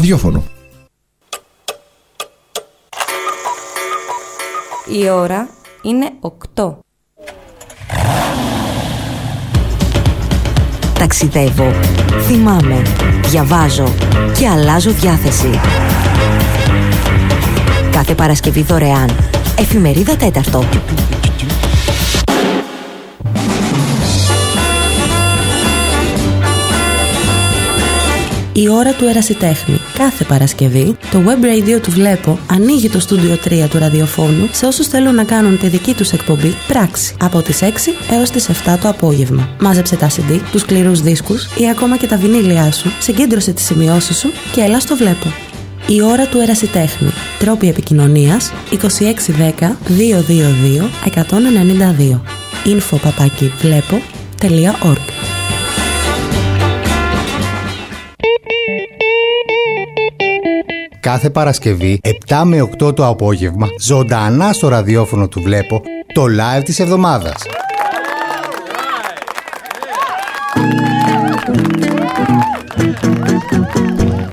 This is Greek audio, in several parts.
Βλέπω το ραδιόφωνο. Η ώρα είναι 8. Ταξιδεύω, θυμάμαι, διαβάζω και αλλάζω διάθεση. Κάθε Παρασκευή δωρεάν. Εφημερίδα τέταρτο. Η ώρα του ερασιτέχνη. Κάθε Παρασκευή, το web radio του Βλέπω ανοίγει το στούντιο 3 του ραδιοφώνου σε όσους θέλουν να κάνουν τη δική τους εκπομπή πράξη από τις 6 έως τις 7 το απόγευμα. Μάζεψε τα CD, τους σκληρού δίσκους ή ακόμα και τα βινίλια σου, συγκέντρωσε τις σημειώσεις σου και έλα στο Βλέπω. Η ώρα του ερασιτέχνη. Τρόποι επικοινωνίας 2610 222 192. info παπάκι βλέπω.org Κάθε Παρασκευή 7 με 8 το απόγευμα ζωντανά στο ραδιόφωνο του Βλέπω το live της εβδομάδας.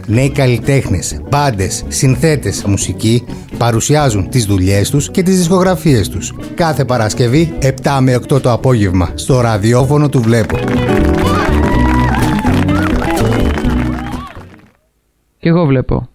Νέοι καλλιτέχνες, μπάντες, συνθέτες, μουσική παρουσιάζουν τις δουλειές τους και τις δισκογραφίες τους. Κάθε Παρασκευή 7 με 8 το απόγευμα στο ραδιόφωνο του Βλέπω. Κι εγώ βλέπω.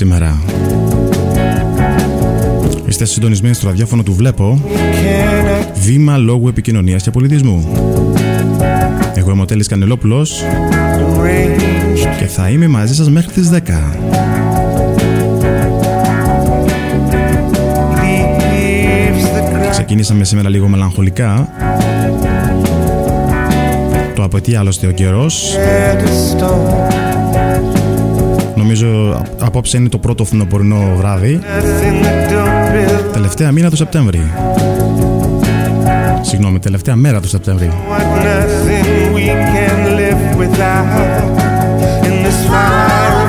Σήμερα. Είστε συντονισμένοι στο ραδιόφωνο του Βλέπω. Βήμα λόγου επικοινωνίας και πολιτισμού. Εγώ είμαι ο Τέλης Κανελόπουλος Και θα είμαι μαζί σας μέχρι τις 10 Ξεκινήσαμε σήμερα λίγο μελαγχολικά. Το απαιτεί άλλωστε ο καιρός Νομίζω α- απόψε είναι το πρώτο φθινοπορεινό βράδυ Τελευταία μήνα του Σεπτέμβρη Συγγνώμη, τελευταία μέρα του Σεπτέμβρη What nothing we can live without in this fire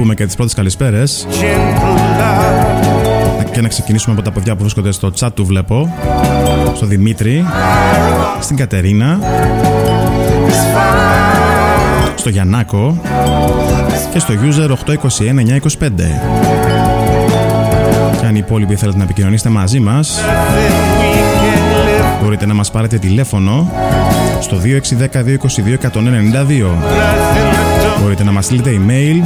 πούμε και τις πρώτες καλησπέρες. Gentle love, και να ξεκινήσουμε από τα παιδιά που βρίσκονται στο chat του βλέπω. Στο Δημήτρη Στην Κατερίνα this fire, Στο Γιαννάκο Και στο user 821-925 Και αν οι υπόλοιποι θέλετε να επικοινωνήσετε μαζί μας then we can live. Μπορείτε να μας πάρετε τηλέφωνο στο 2610-222-192 Nothing that don't Μπορείτε να μας στείλετε email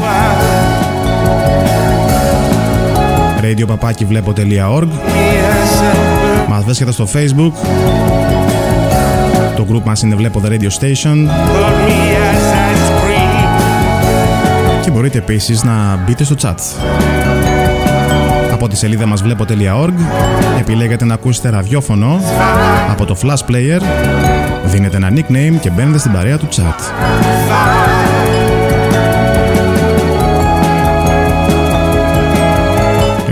radiopapakivlepo.org me as a Μας βρίσκεται στο facebook Το group μας είναι Βλέπω The Radio Station Hold me as I scream. και μπορείτε επίσης να μπείτε στο chat. Από τη σελίδα μας βλέπω.org επιλέγετε να ακούσετε ραδιόφωνο από το Flash Player δίνετε ένα nickname και μπαίνετε στην παρέα του chat.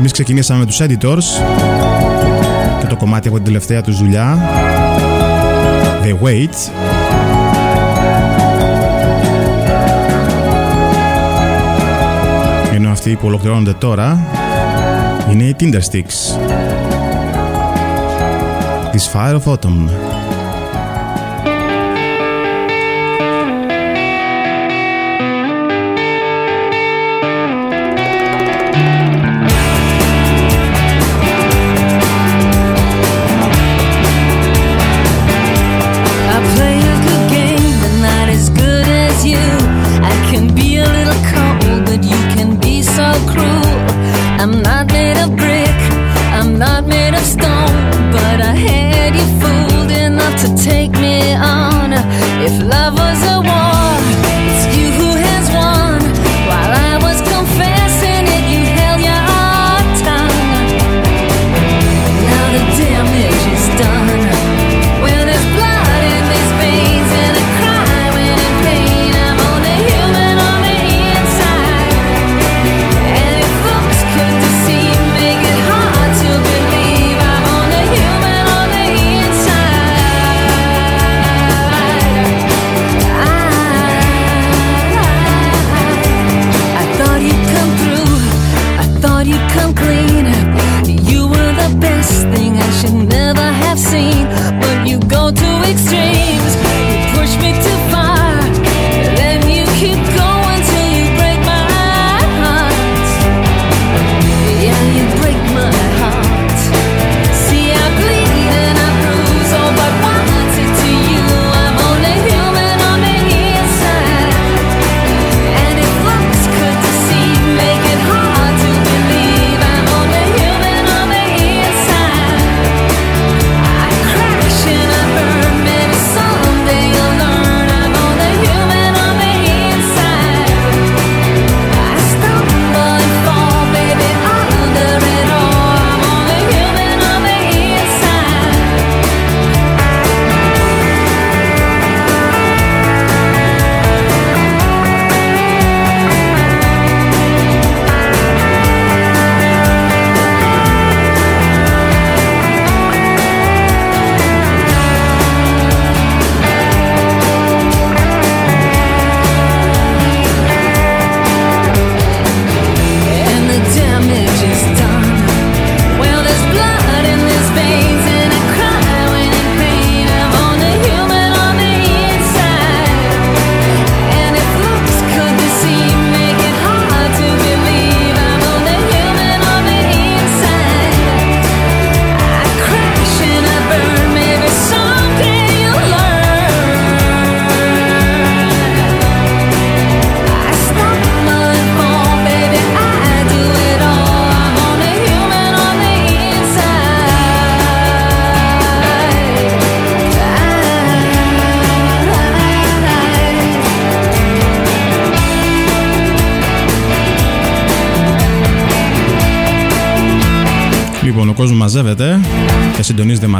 Εμείς ξεκινήσαμε με τους editors και το κομμάτι από την τελευταία τους δουλειά. The Wait. Ενώ αυτοί που ολοκληρώνονται τώρα είναι οι Tinder Sticks της Fire of Autumn. I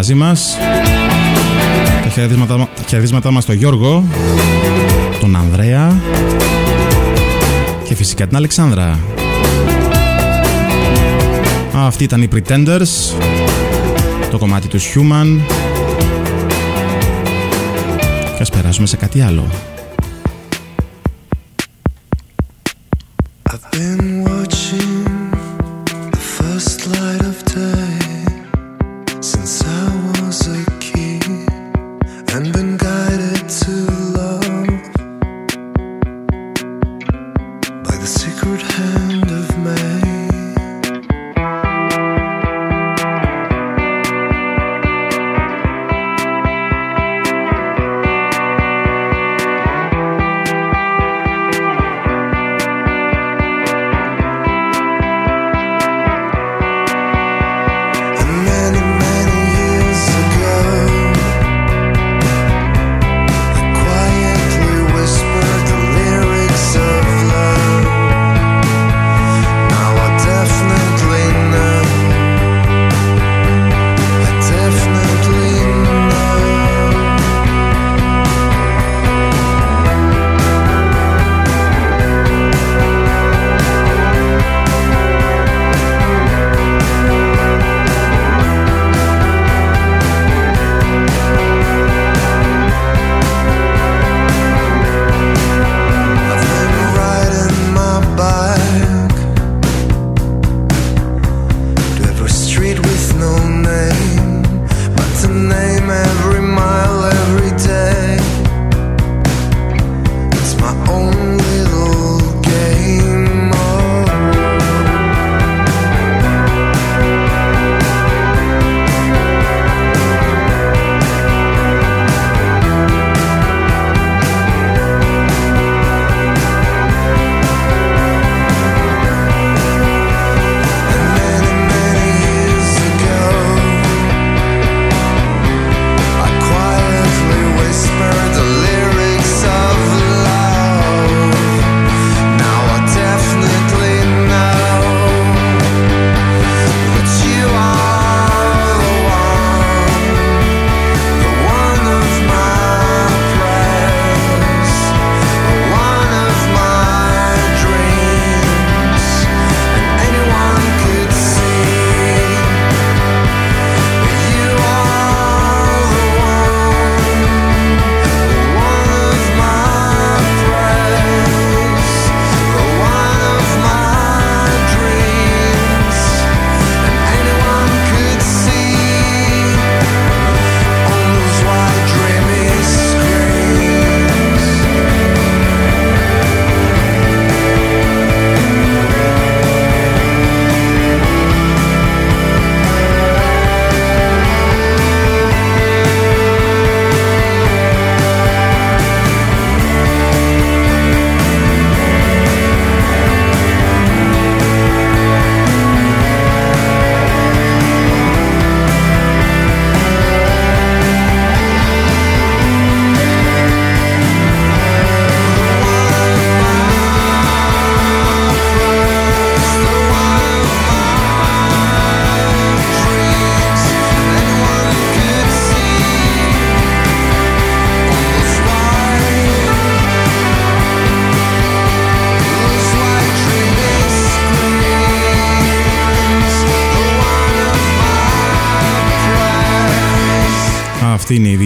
μαζί μας. Τα χαιρετίσματα, τα χαιρετίσματά μας στον Γιώργο, τον Ανδρέα και φυσικά την Αλεξάνδρα. Αυτοί ήταν οι Pretenders, το κομμάτι του Human και ας περάσουμε σε κάτι άλλο.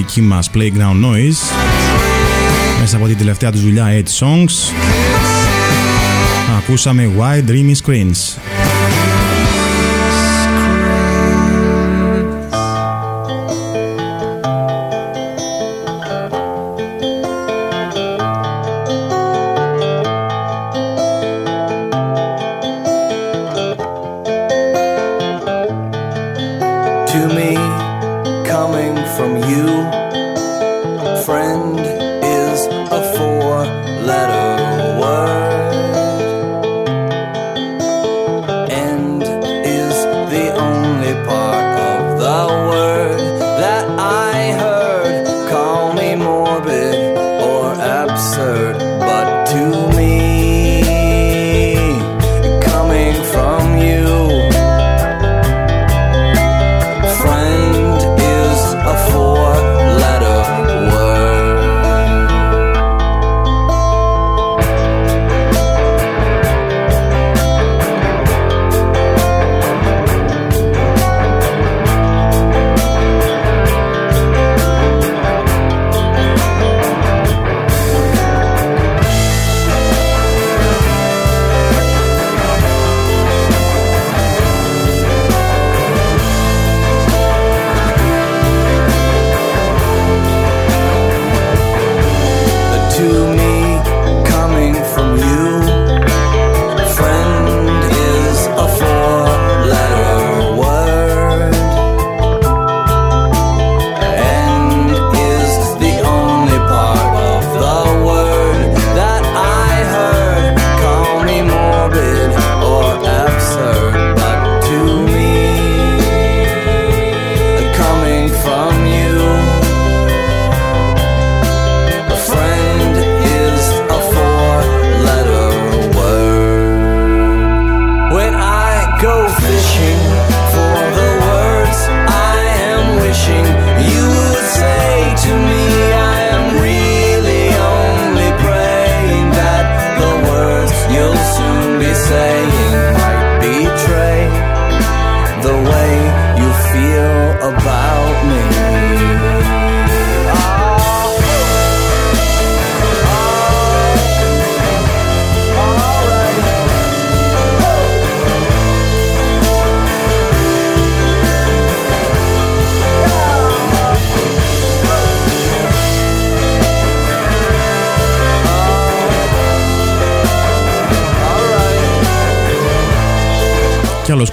Δική μας Playground Noise. Μέσα από την τελευταία τους δουλειά 8 Songs. Ακούσαμε Wide Dreamy Screens coming from you, friend, is a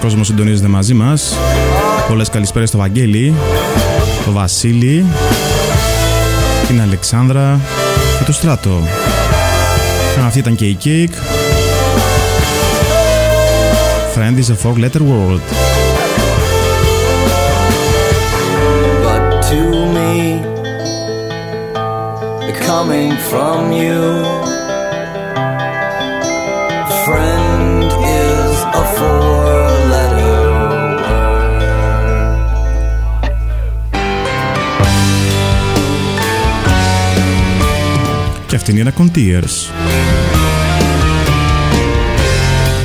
κόσμος συντονίζεται μαζί μας. Πολλές καλησπέρες στο Βαγγέλη, το Βασίλη, την Αλεξάνδρα και το Στράτο. Αυτή ήταν και η Cake. Friend is a four letter world. But to me, coming from you, friend is a four και αυτή είναι η Raconteers.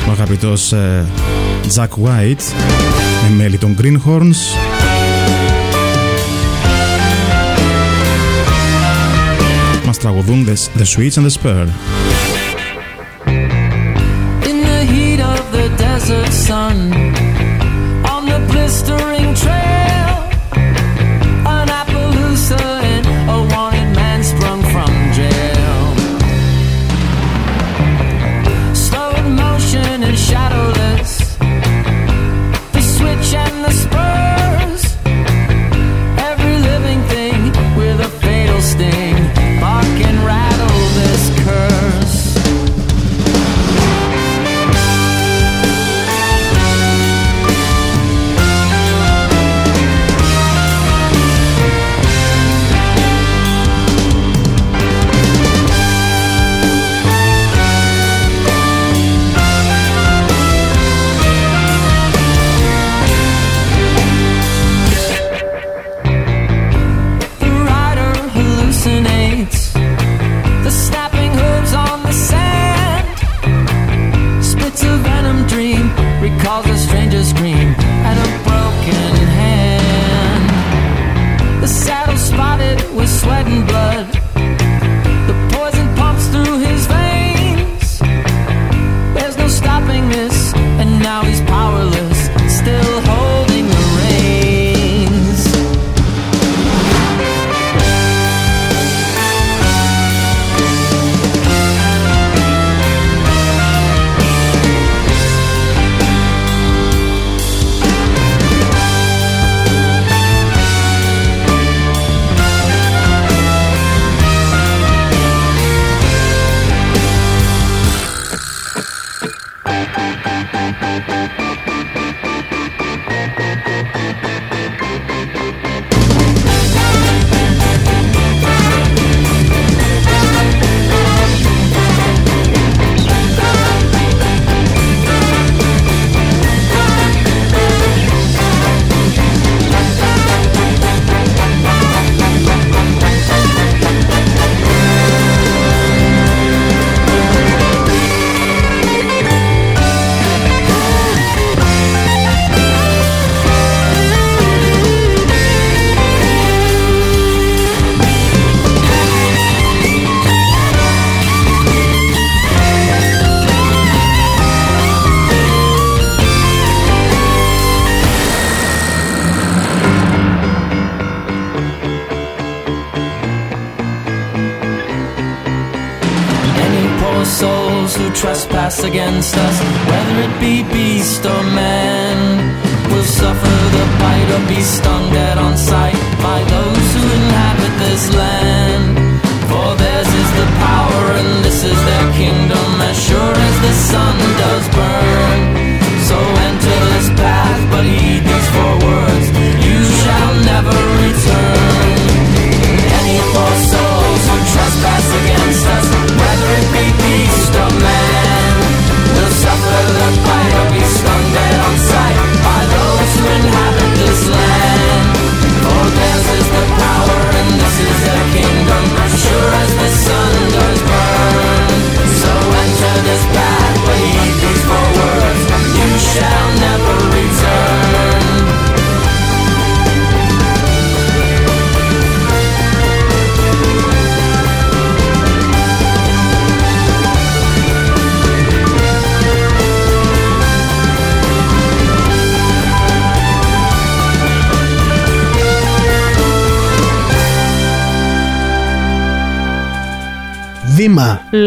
Ο αγαπητός ε, Jack White με μέλη των Greenhorns μας τραγουδούν The, the Switch and the Spur. In the heat of the desert sun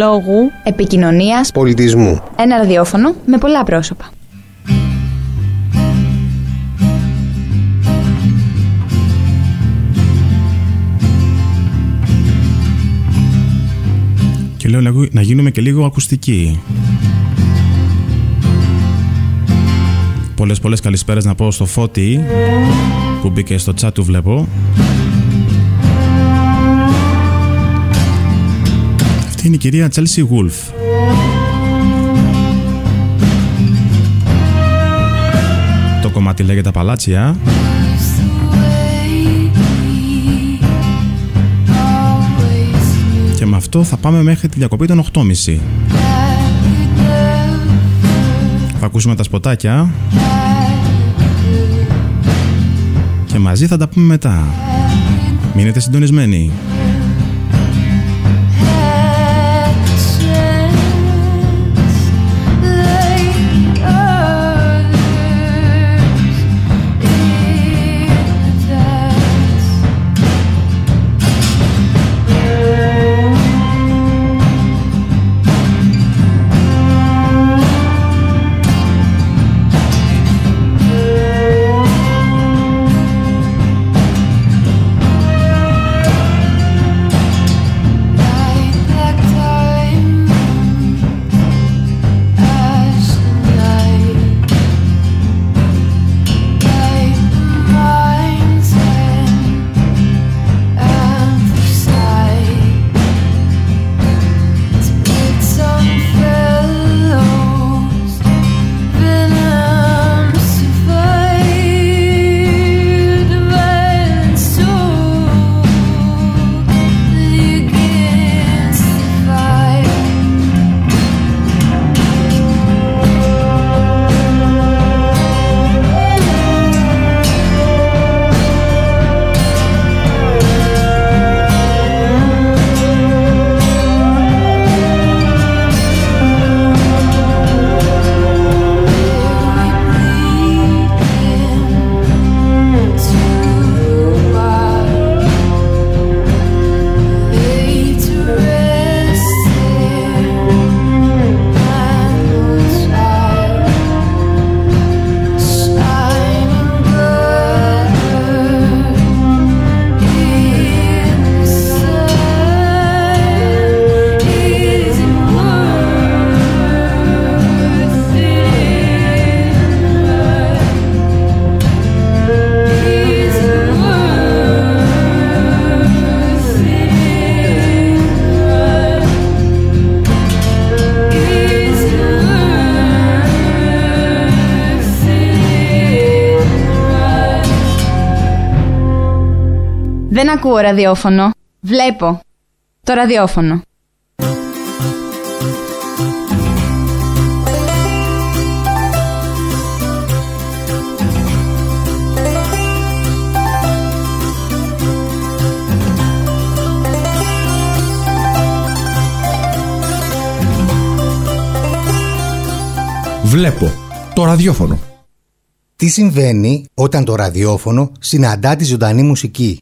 Βήμα Λόγου. Επικοινωνίας. πολιτισμού. Ένα ραδιόφωνο με πολλά πρόσωπα. Και λέω να- να γίνουμε και λίγο ακουστικοί. Πολλές πολλές καλησπέρες να πω στο Φώτη που μπήκε στο chat του βλέπω. Αυτή είναι η κυρία Chelsea Wolf. Το κομμάτι λέγεται Παλάτσια. Και με αυτό θα πάμε μέχρι τη διακοπή των 8.30. Θα ακούσουμε τα σποτάκια. Και μαζί θα τα πούμε μετά. Μείνετε συντονισμένοι. Ραδιόφωνο. Βλέπω. Το ραδιόφωνο. Βλέπω το ραδιόφωνο. Τι συμβαίνει όταν το ραδιόφωνο συναντά τη ζωντανή μουσική;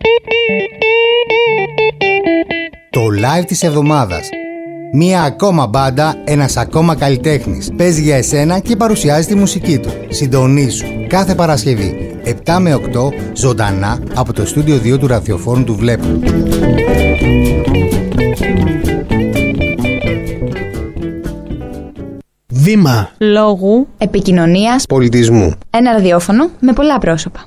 Το live της εβδομάδας. Μία ακόμα μπάντα, ένας ακόμα καλλιτέχνης. Παίζει για εσένα και παρουσιάζει τη μουσική του. Συντονίσου κάθε Παρασκευή 7 με 8 ζωντανά από το στούντιο 2 του ραδιοφόρου του Βλέπου. Βήμα Λόγου. Επικοινωνίας. πολιτισμού. Ένα ραδιόφωνο με πολλά πρόσωπα.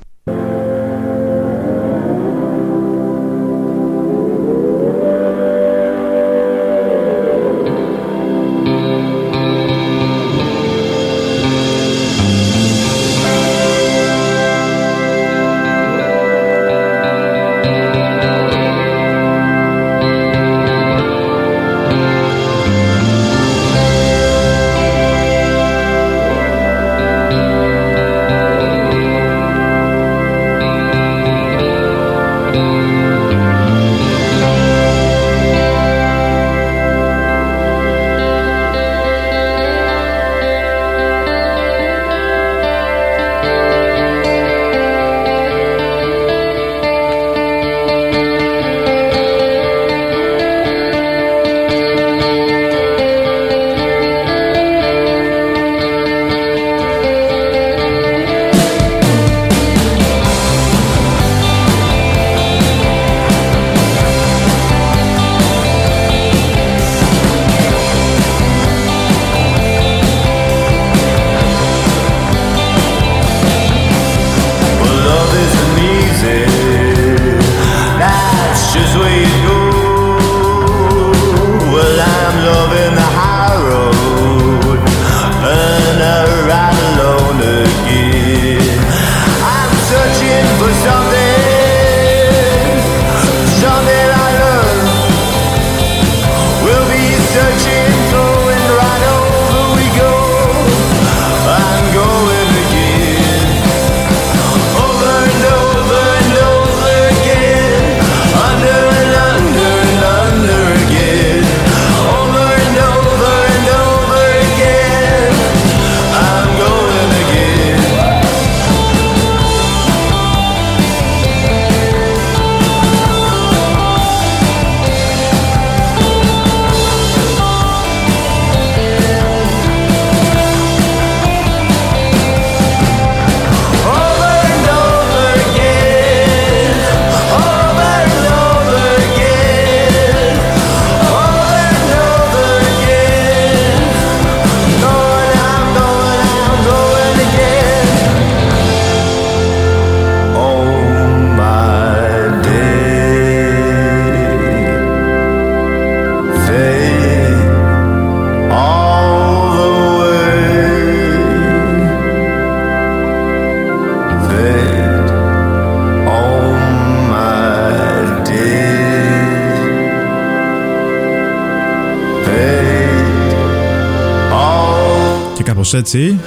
Έτσι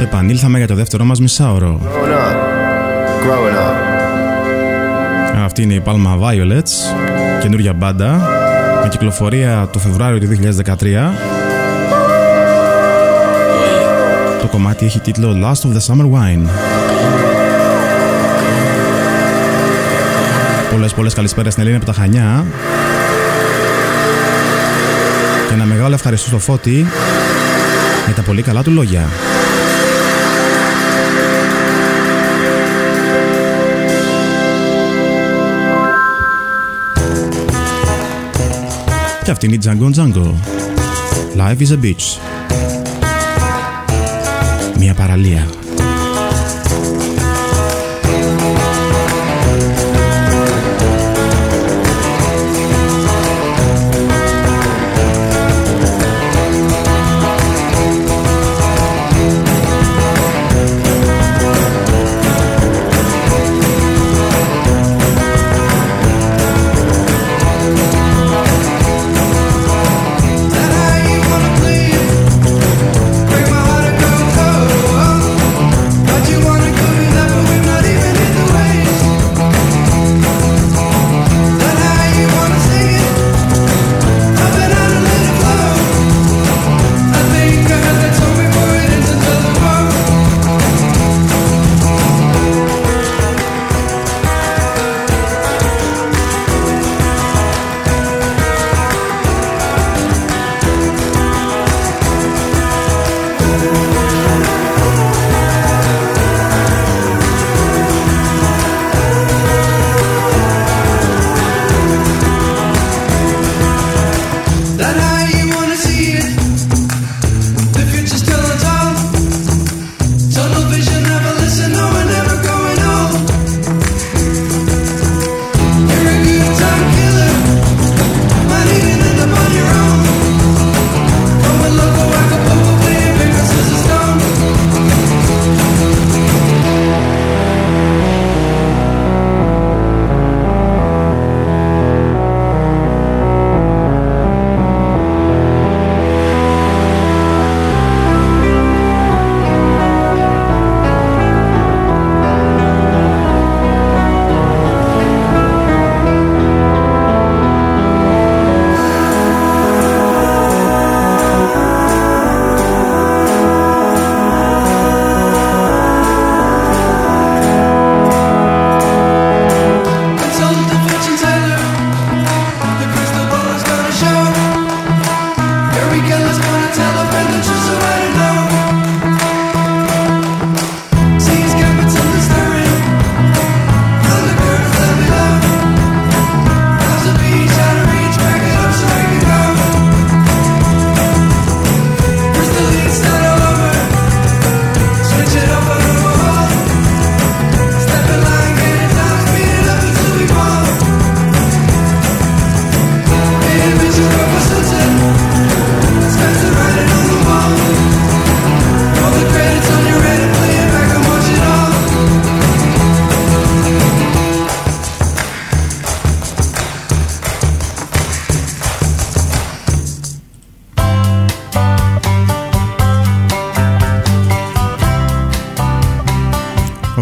επανήλθαμε για το δεύτερο μας μισάωρο. growing up. Growing up. Αυτή είναι η Palma Violets, καινούργια μπάντα, με κυκλοφορία το Φεβρουάριο του 2013. Το κομμάτι έχει τίτλο Last of the Summer Wine. Πολλές πολλές καλησπέρες στην Ελένη από τα Χανιά. Και ένα μεγάλο ευχαριστώ στο Φώτη για τα πολύ καλά του λόγια. Και αυτή είναι η Django Django. Life is a beach. Μια παραλία.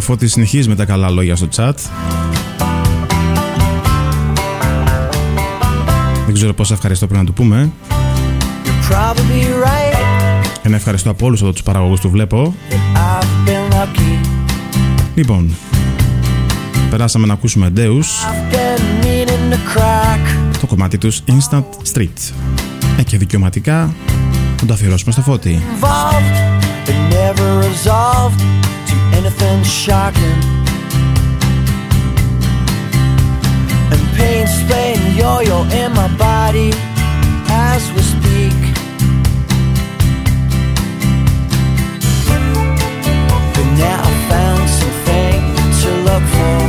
Φώτης συνεχίζει με τα καλά λόγια στο chat. Δεν ξέρω πόσα ευχαριστώ πριν να του πούμε. Right. Ένα ευχαριστώ από όλους εδώ τους παραγωγούς του βλέπω. Λοιπόν, περάσαμε να ακούσουμε Deus. Το κομμάτι τους Instant Street. Ε, και δικαιωματικά θα το αφιερώσουμε στο φώτι. anything shocking. And pain's playing yo-yo in my body as we speak. But now I found something to look for.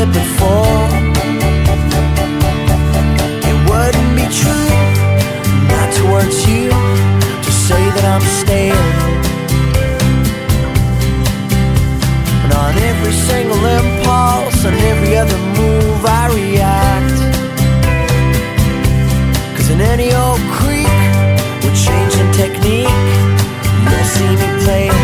it before. It wouldn't be true, not towards you, to say that I'm staying. But on every single impulse and every other move, I react. Cause in any old creek, we're changing technique, you'll see me playing.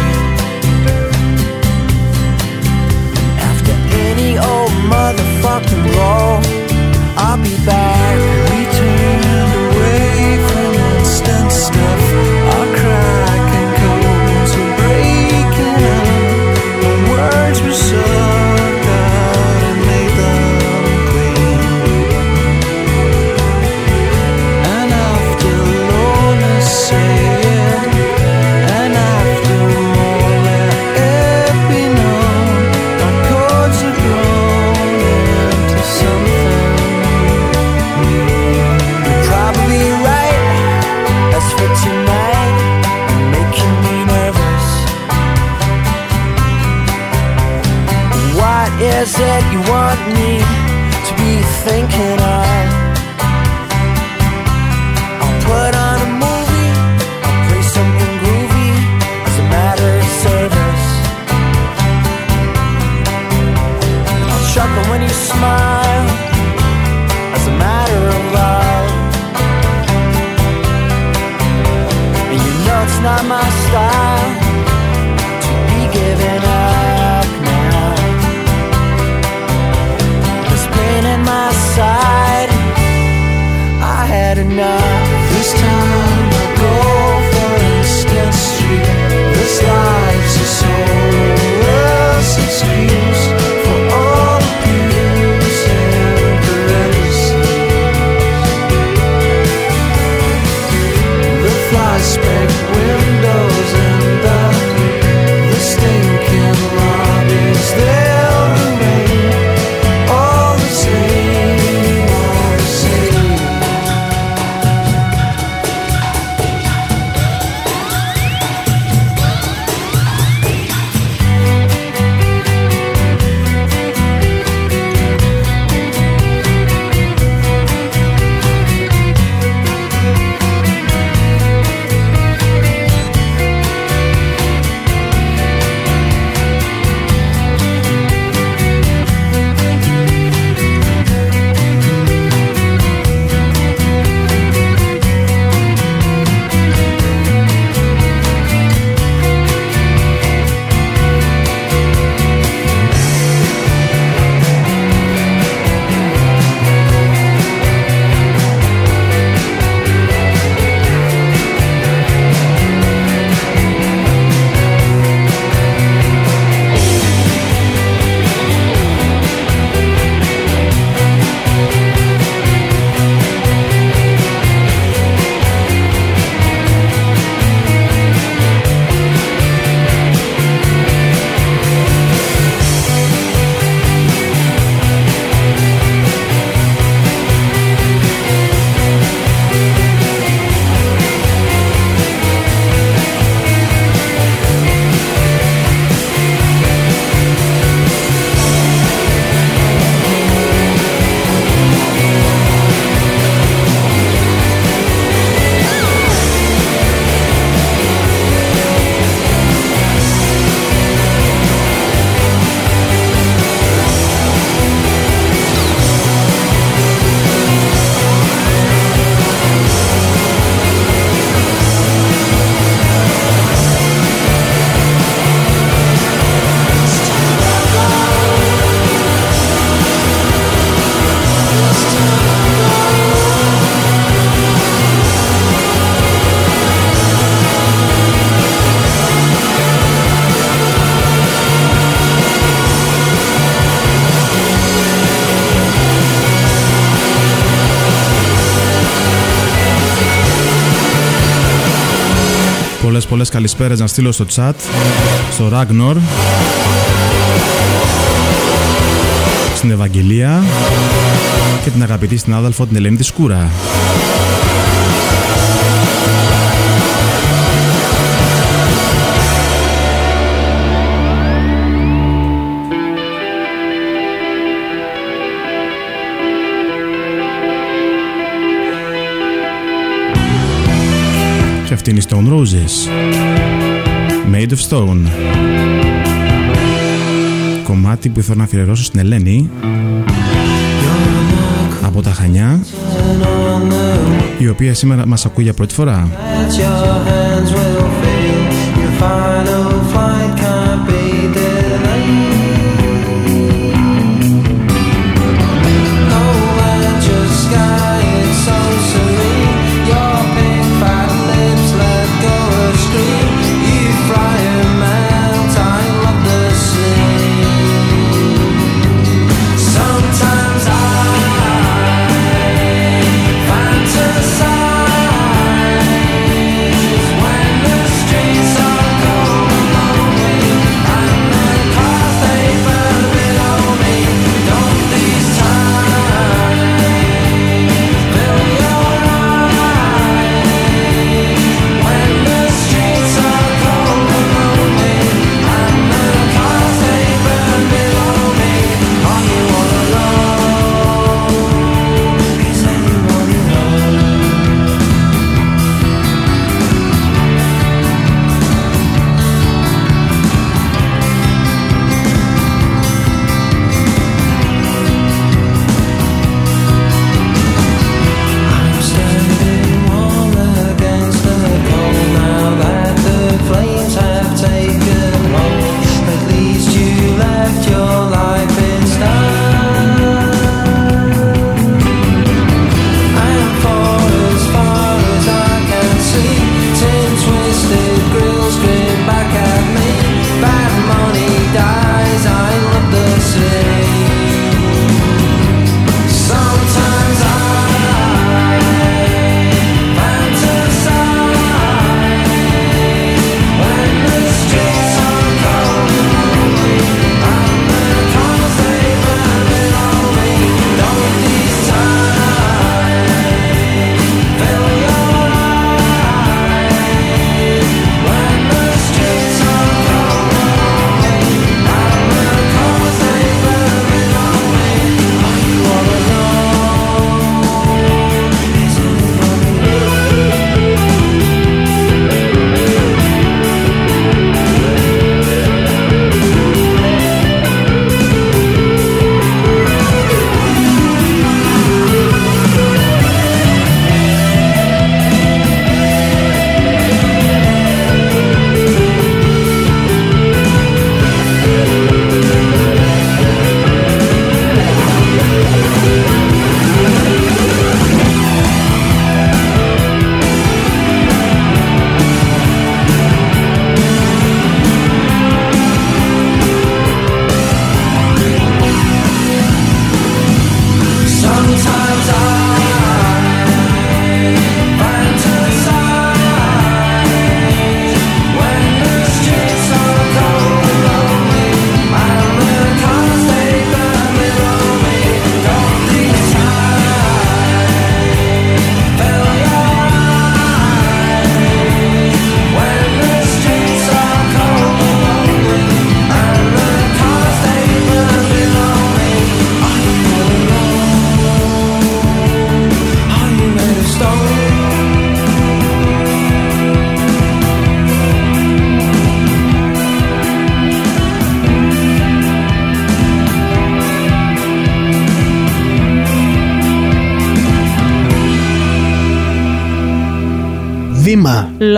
καλησπέρες να στείλω στο chat, στο Ragnar, στην Ευαγγελία και την αγαπητή συνάδελφο την Ελένη της Σκούρα. Αυτή είναι η Stone Roses. Made of Stone. Κομμάτι που θέλω να αφιερώσω στην Ελένη από τα Χανιά η οποία σήμερα μας ακούει για πρώτη φορά.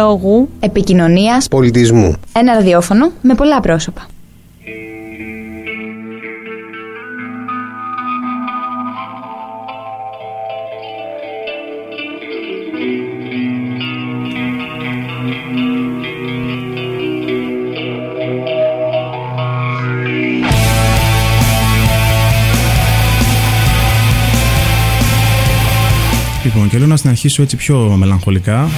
διαλόγου, επικοινωνίας, πολιτισμού. Ένα ραδιόφωνο με πολλά πρόσωπα. Λοιπόν, και λέω να συνεχίσω έτσι πιο μελαγχολικά.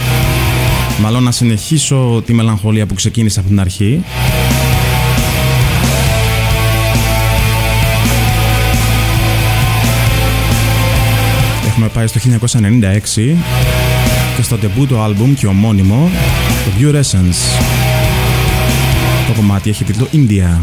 Μάλλον να συνεχίσω τη μελαγχολία που ξεκίνησε από την αρχή. Έχουμε πάει στο 1996 και στο debut άλμπουμ και ομώνυμο το Pure Essence. Το κομμάτι έχει τίτλο India.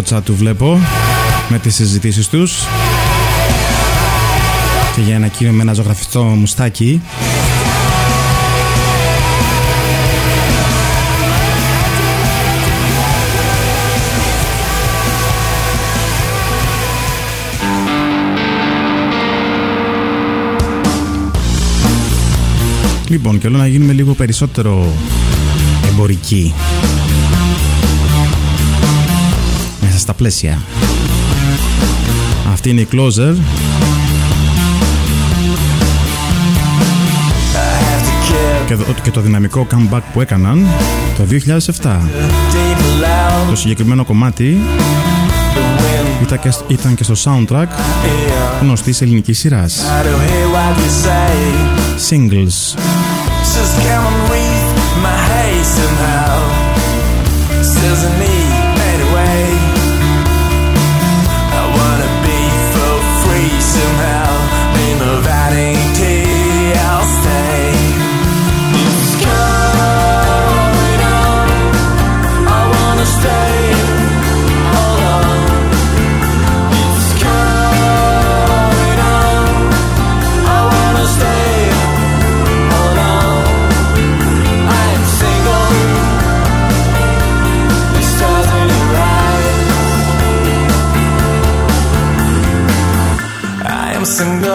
Στο chat του βλέπω με τις συζητήσεις τους και για ένα κύριο με ένα ζωγραφιστό μουστάκι Λοιπόν, και όλο να γίνουμε λίγο περισσότερο εμπορικοί. Μέσα στα πλαίσια. Αυτή είναι η Closer. Και το, και το δυναμικό comeback που έκαναν το 2007. Το συγκεκριμένο κομμάτι ήταν και, ήταν και στο soundtrack γνωστής ελληνικής σειράς. Singles. Just come and read my hay somehow. Says and go.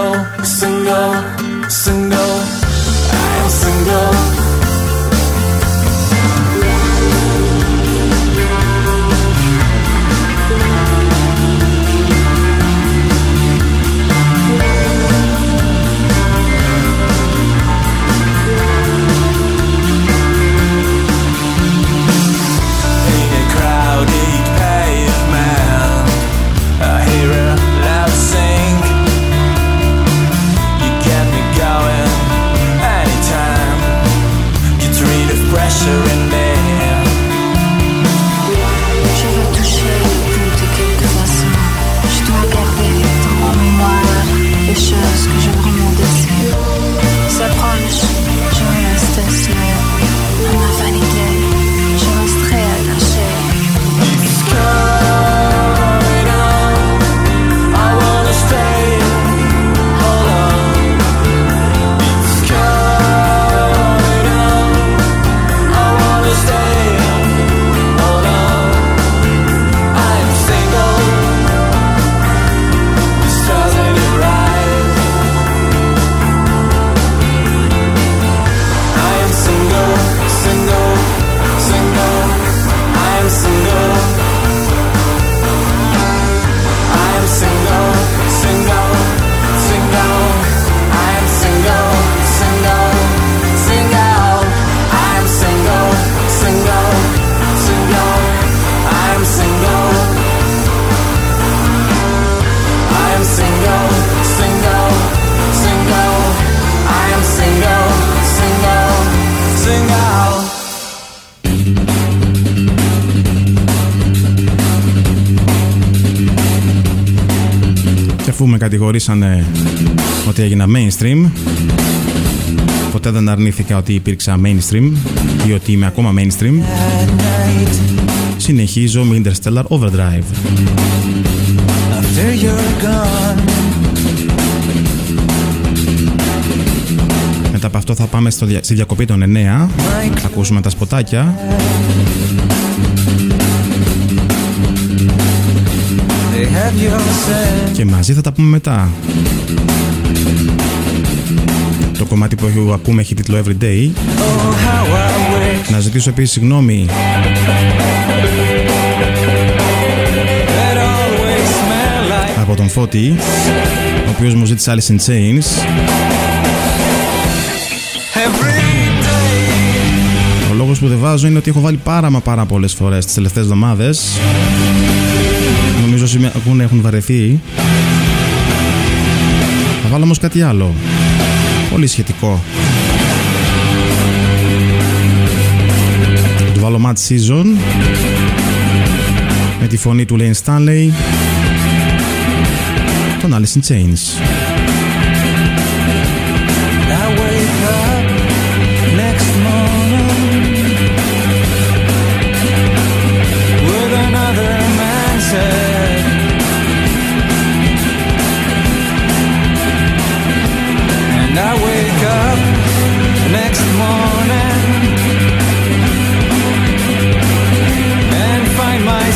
Κατηγορήσανε ότι έγινα mainstream, ποτέ δεν αρνήθηκα ότι υπήρξα mainstream ή ότι είμαι ακόμα mainstream. Συνεχίζω με Interstellar Overdrive. After you're gone, Μετά από αυτό θα πάμε στο, δια- στη διακοπή των 9. Θα ακούσουμε τα σποτάκια. Και μαζί θα τα πούμε μετά. Το κομμάτι που έχει- ακούμε έχει τίτλο Everyday. Oh, how I wish Να ζητήσω επίσης συγγνώμη that always smell like από τον Φώτη, ο οποίος μου ζήτησε Alice in Chains. every day. Ο λόγος που δεν βάζω είναι ότι έχω βάλει πάρα μα πάρα πολλές φορές τις τελευταίες εβδομάδες. Νομίζω όσοι με ακούνε έχουν βαρεθεί. Θα βάλω όμως κάτι άλλο. Πολύ σχετικό. Θα του βάλω Mad Season με τη φωνή του Lane Stanley τον Alice in Chains.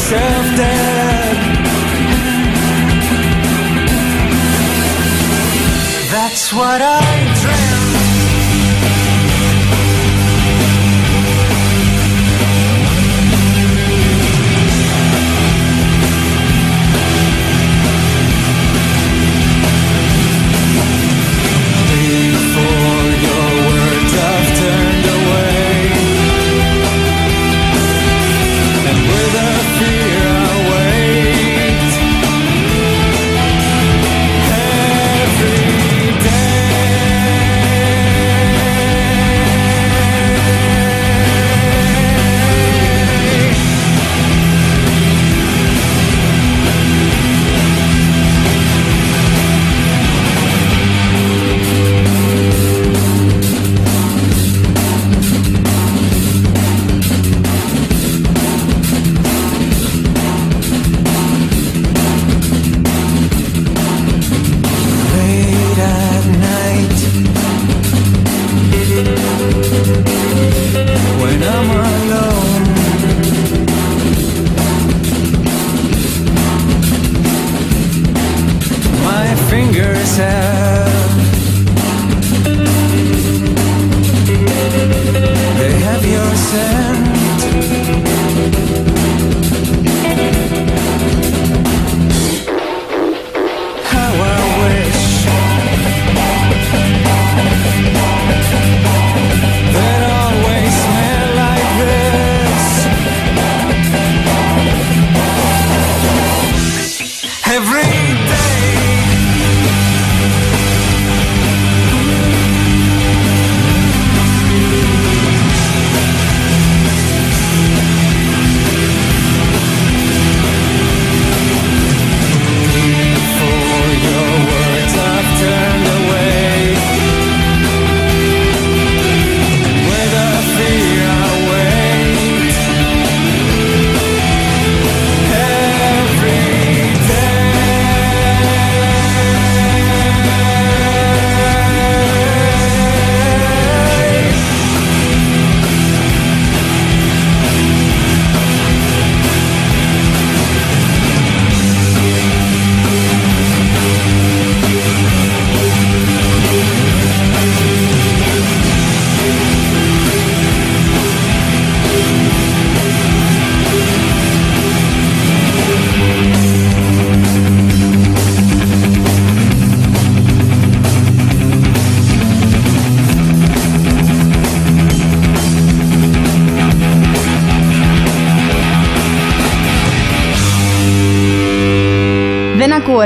myself dead. That's what I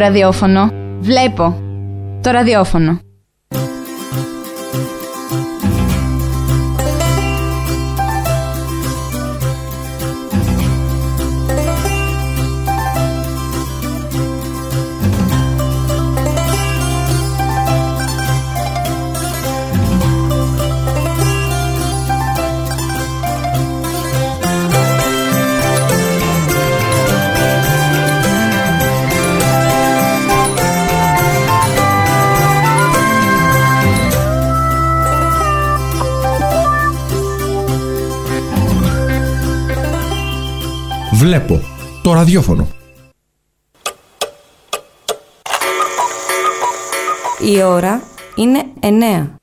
ραδιόφωνο. Βλέπω. Το ραδιόφωνο. Ραδιόφωνο. Η ώρα είναι 9.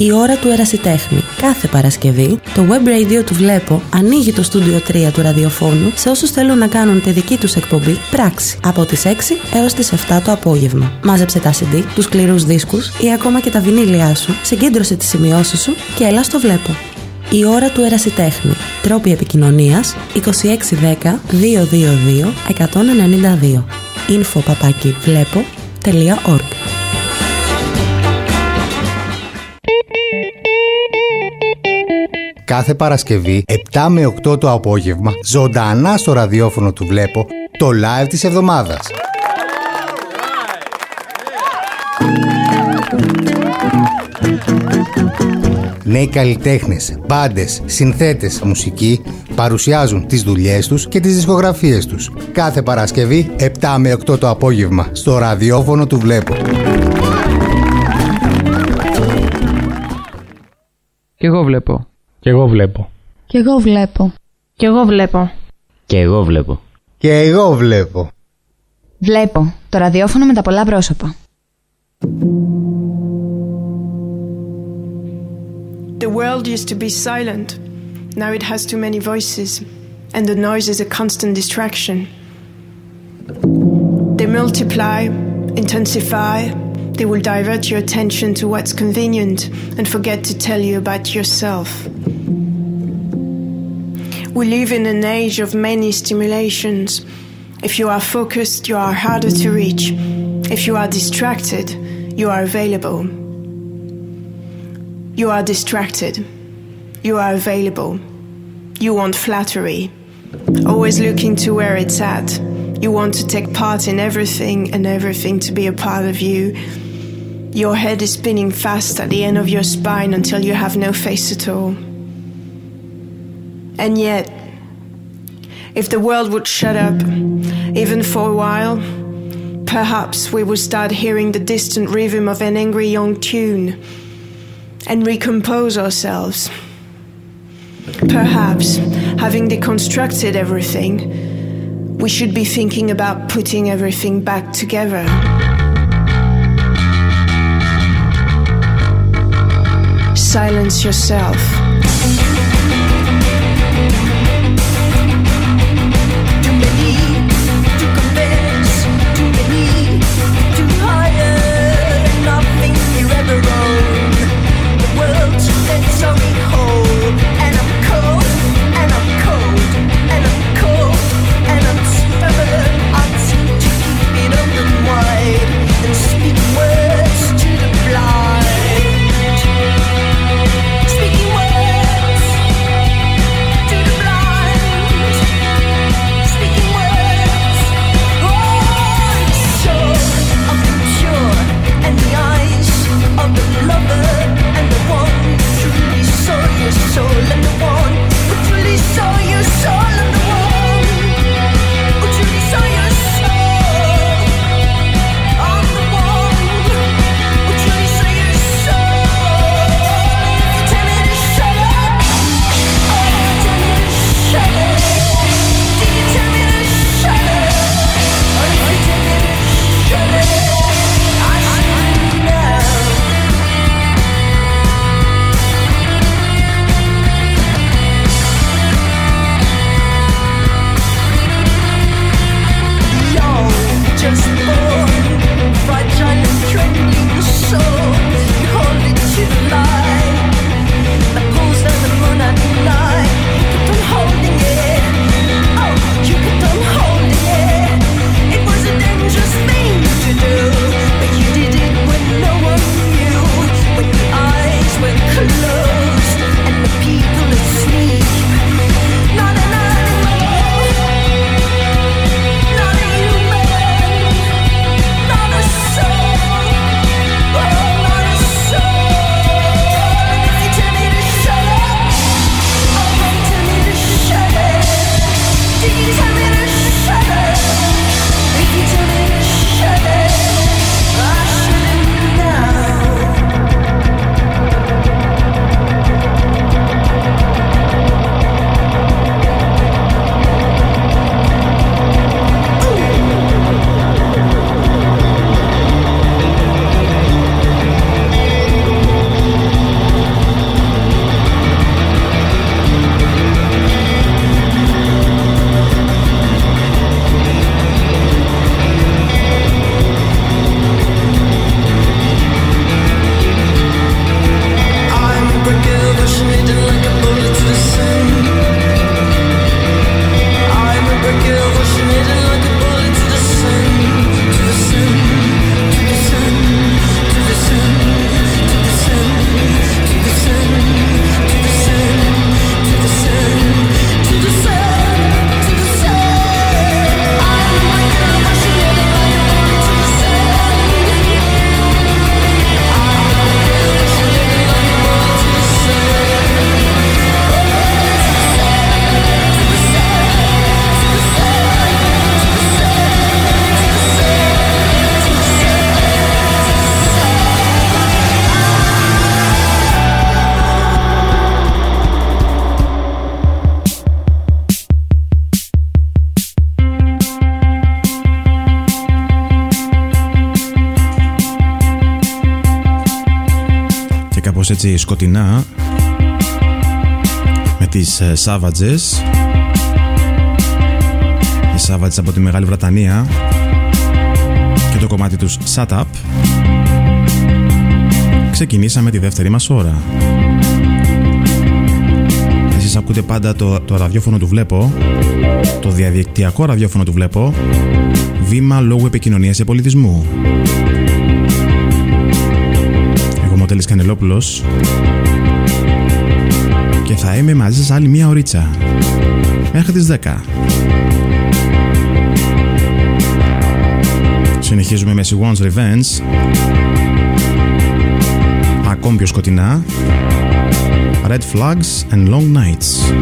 Η ώρα του ερασιτέχνη. Κάθε Παρασκευή, το web radio του Βλέπω ανοίγει το στούντιο 3 του ραδιοφώνου σε όσους θέλουν να κάνουν τη δική τους εκπομπή πράξη από τις 6 έως τις 7 το απόγευμα. Μάζεψε τα CD, τους σκληρούς δίσκους ή ακόμα και τα βινίλια σου, συγκέντρωσε τις σημειώσεις σου και έλα στο Βλέπω. Η ώρα του ερασιτέχνη. Τρόποι επικοινωνίας 2610 222 192 info παπάκι βλέπω.org Κάθε Παρασκευή 7 με 8 το απόγευμα ζωντανά στο ραδιόφωνο του Βλέπω το live της εβδομάδας. Νέοι καλλιτέχνες, μπάντες, συνθέτες, μουσικοί παρουσιάζουν τις δουλειές τους και τις δισκογραφίες τους. Κάθε Παρασκευή 7 με 8 το απόγευμα στο ραδιόφωνο του Βλέπω. Κι εγώ βλέπω. Κι εγώ βλέπω. Κι εγώ βλέπω. Κι εγώ βλέπω. Και εγώ βλέπω. Και εγώ βλέπω. Βλέπω το ραδιόφωνο με τα πολλά πρόσωπα. The world used to be silent. Now it has too many voices, and the noise is a constant distraction. They multiply, intensify, they will divert your attention to what's convenient and forget to tell you about yourself. We live in an age of many stimulations. If you are focused, you are harder to reach. If you are distracted, you are available. You are distracted. You are available. You want flattery. Always looking to where it's at. You want to take part in everything and everything to be a part of you. Your head is spinning fast at the end of your spine until you have no face at all. And yet, if the world would shut up, even for a while, perhaps we would start hearing the distant rhythm of an angry young tune and recompose ourselves. Perhaps, having deconstructed everything, we should be thinking about putting everything back together. Silence yourself. Έτσι σκοτεινά με τις ε, Savages οι Savages από τη Μεγάλη Βρετανία και το κομμάτι τους Shut Up. Ξεκινήσαμε τη δεύτερη μας ώρα. Εσείς ακούτε πάντα το, το ραδιόφωνο του Βλέπω το διαδικτυακό ραδιόφωνο του Βλέπω βήμα λόγου επικοινωνίας και πολιτισμού. εγώ είμαι ο Τέλης Κανελόπουλος. Και θα είμαι μαζί σας άλλη μία ωρίτσα. Μέχρι τις 10 Συνεχίζουμε με One's Revenge. Ακόμη πιο σκοτεινά. Red Flags and Long Nights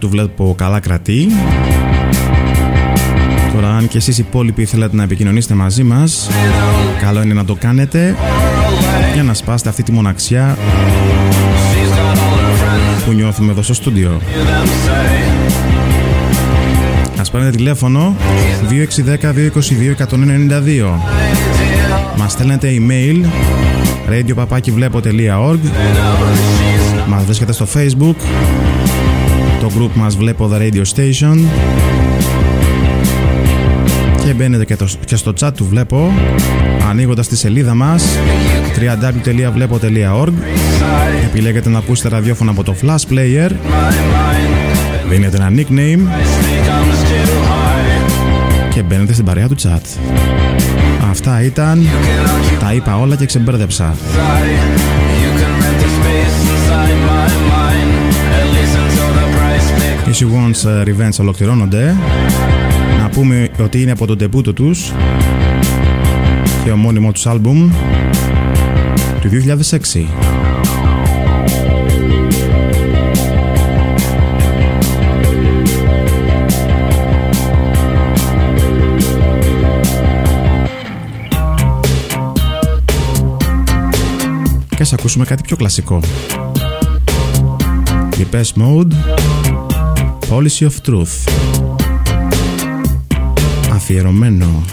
του βλέπω καλά κρατεί. Τώρα, αν και εσείς οι υπόλοιποι θέλετε να επικοινωνήσετε μαζί μας, καλό είναι να το κάνετε για να σπάσετε αυτή τη μοναξιά που νιώθουμε εδώ στο στούντιο. Ας πάρετε τηλέφωνο 2610-222-192 Μας στέλνετε email radiopapakivlepo.org Μας βρίσκεται στο facebook Το group μας βλέπω The Radio Station. Και μπαίνετε και, το, και στο chat του βλέπω ανοίγοντας τη σελίδα μας www.vlepo.org επιλέγετε να ακούσετε ραδιόφωνο από το Flash Player. Δίνετε ένα nickname. Και μπαίνετε στην παρέα του chat. Αυτά ήταν τα είπα όλα και ξεμπέρδεψα. Οι She Wants uh, Revenge ολοκληρώνονται. Να πούμε ότι είναι από τον τεμπούτο τους και ομώνυμό τους άλμπουμ του 2006. Και ας ακούσουμε κάτι πιο κλασικό. Depeche Mode Policy of Truth. Αφιερωμένο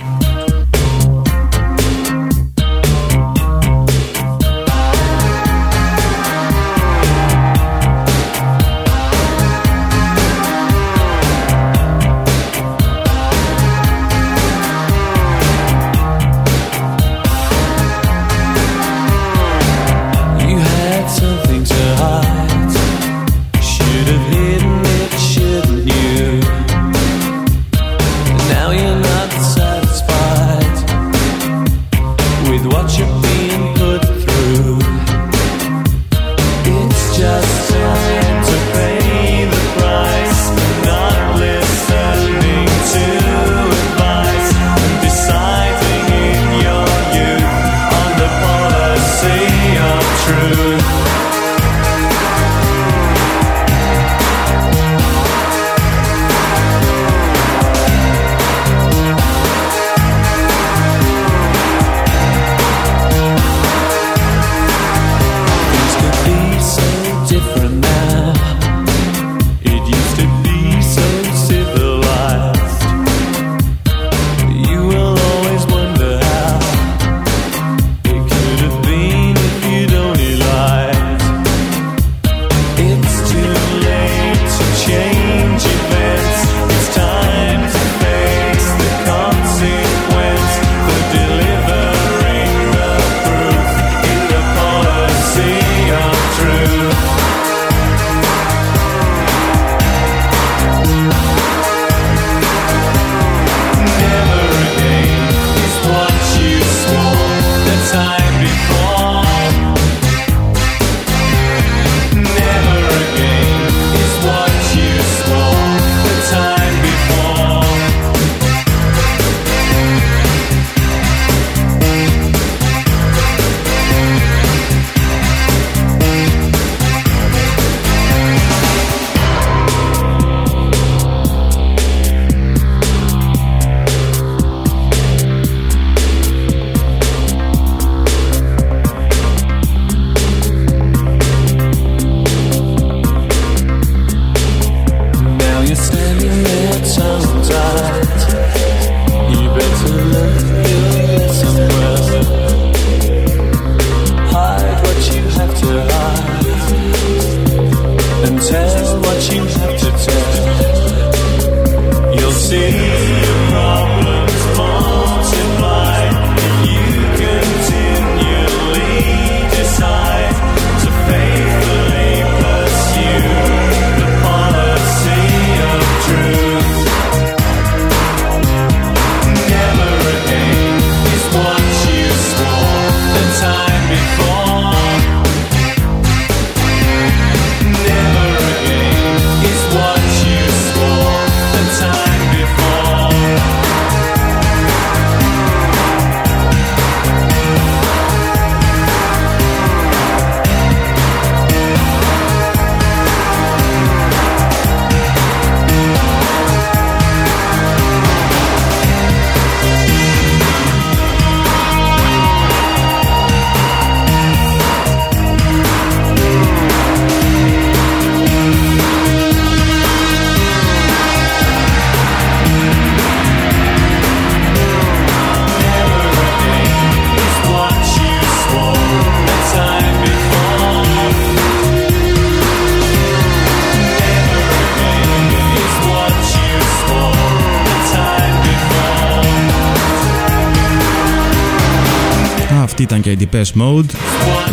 Depeche Mode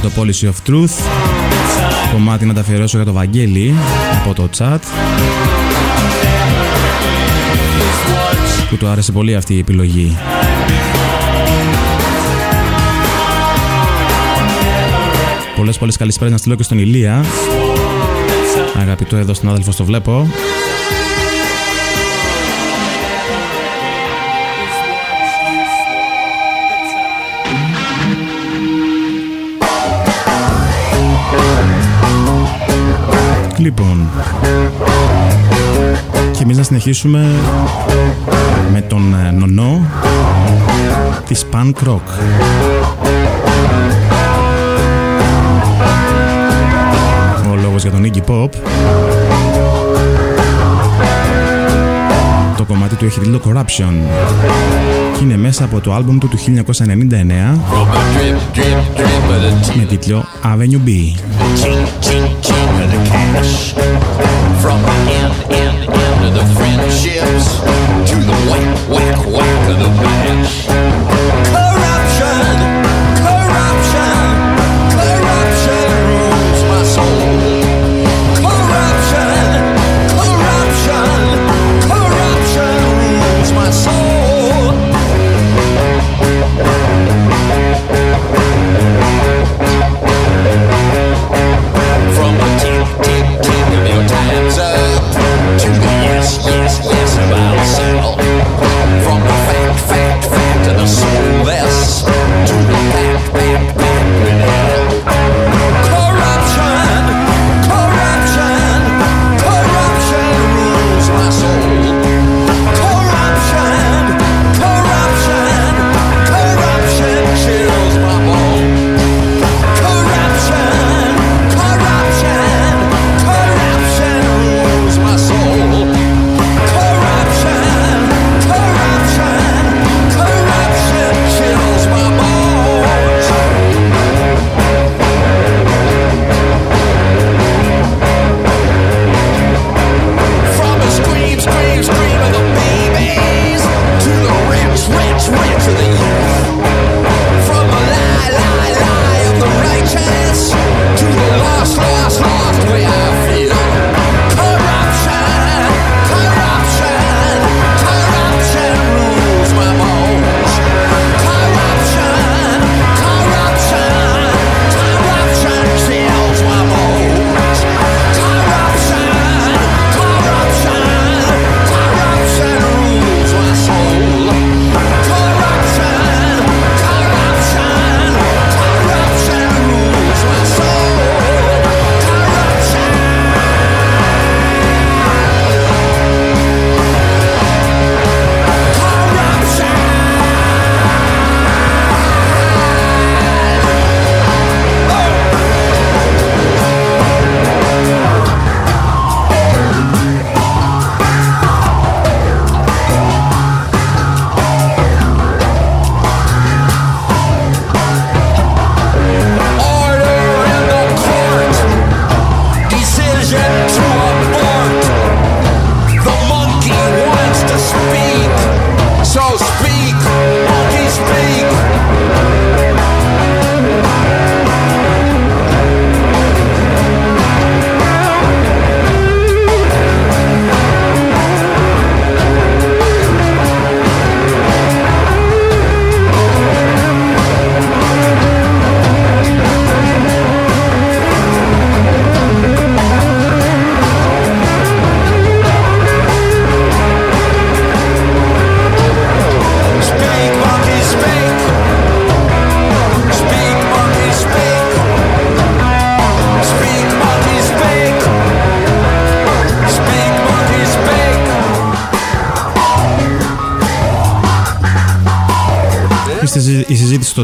το Policy of Truth. Κομμάτι να τα αφιερώσω για το Βαγγέλη από το chat. Που του άρεσε πολύ αυτή η επιλογή. Πολλές πολλές καλησπέρες να στείλω και στον Ηλία. Αγαπητό εδώ στον άδελφο στο βλέπω. Λοιπόν, και εμείς να συνεχίσουμε με τον ε, Νονό της Punk Rock. Ο λόγος για τον Iggy Pop το κομμάτι του έχει τίτλο Corruption είναι μέσα από το άλμπουμ του του 1999 με τίτλο Avenue B.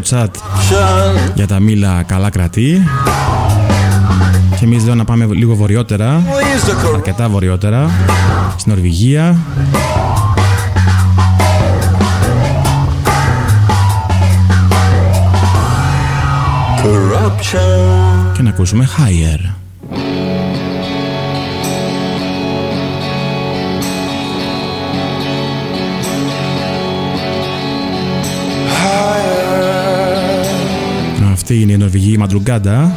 στο chat για τα μήλα καλά κρατεί. Και εμείς λέω να πάμε λίγο βορειότερα, αρκετά βορειότερα, στην Νορβηγία. Και να ακούσουμε higher. Αυτή είναι η Νορβηγή Μαντρουγκάντα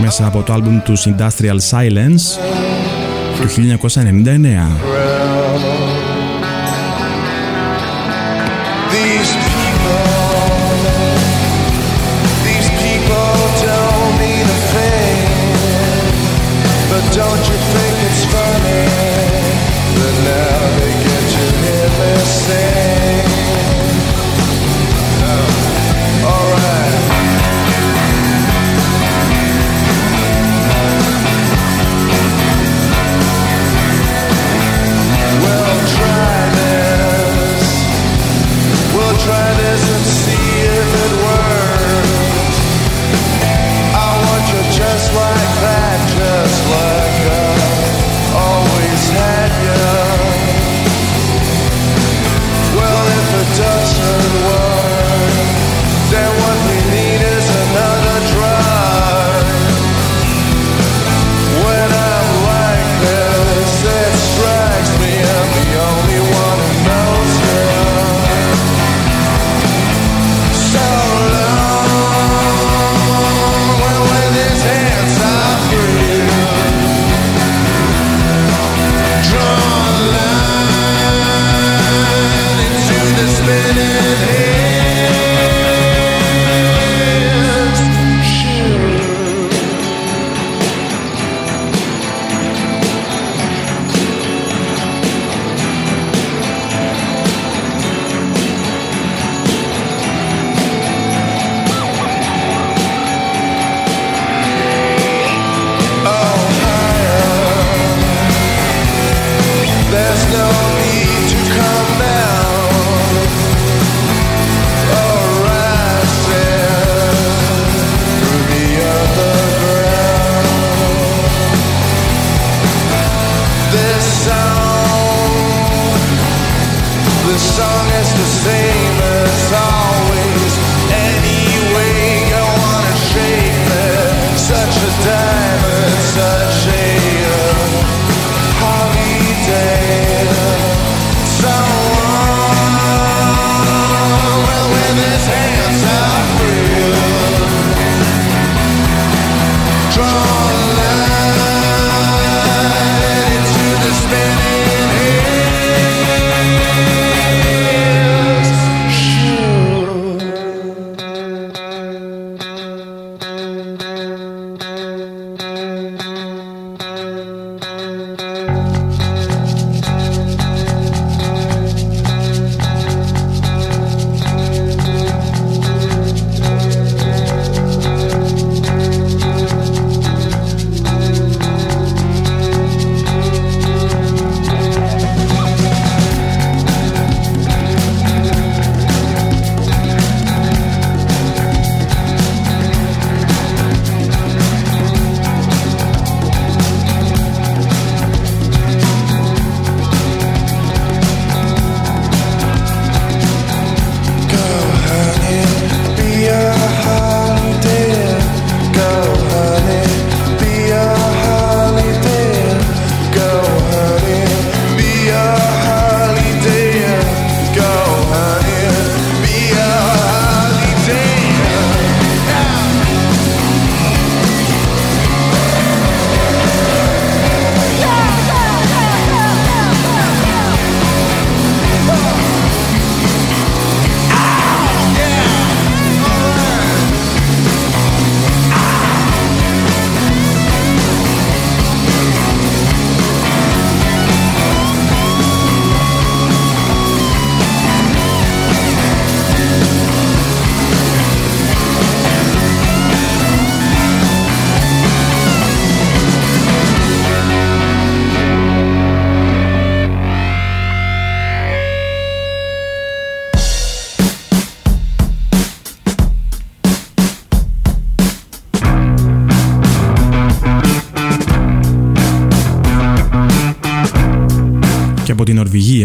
μέσα από το άλμπουμ του Industrial Silence του 1999.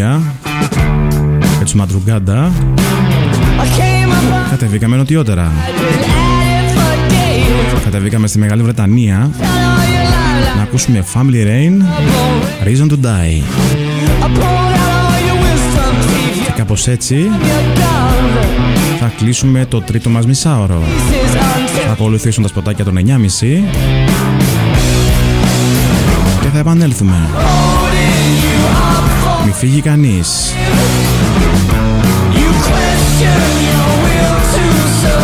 Από την Νορβηγία και τους Μαντρουγκάντα κατεβήκαμε νοτιότερα. Κατεβήκαμε στη Μεγάλη Βρετανία να ακούσουμε Family Rain, Reason to Die. Και κάπως έτσι θα κλείσουμε το τρίτο μας μισάωρο. Θα ακολουθήσουν τα σποτάκια των 9.30 και θα επανέλθουμε. Μη φύγει κανείς. See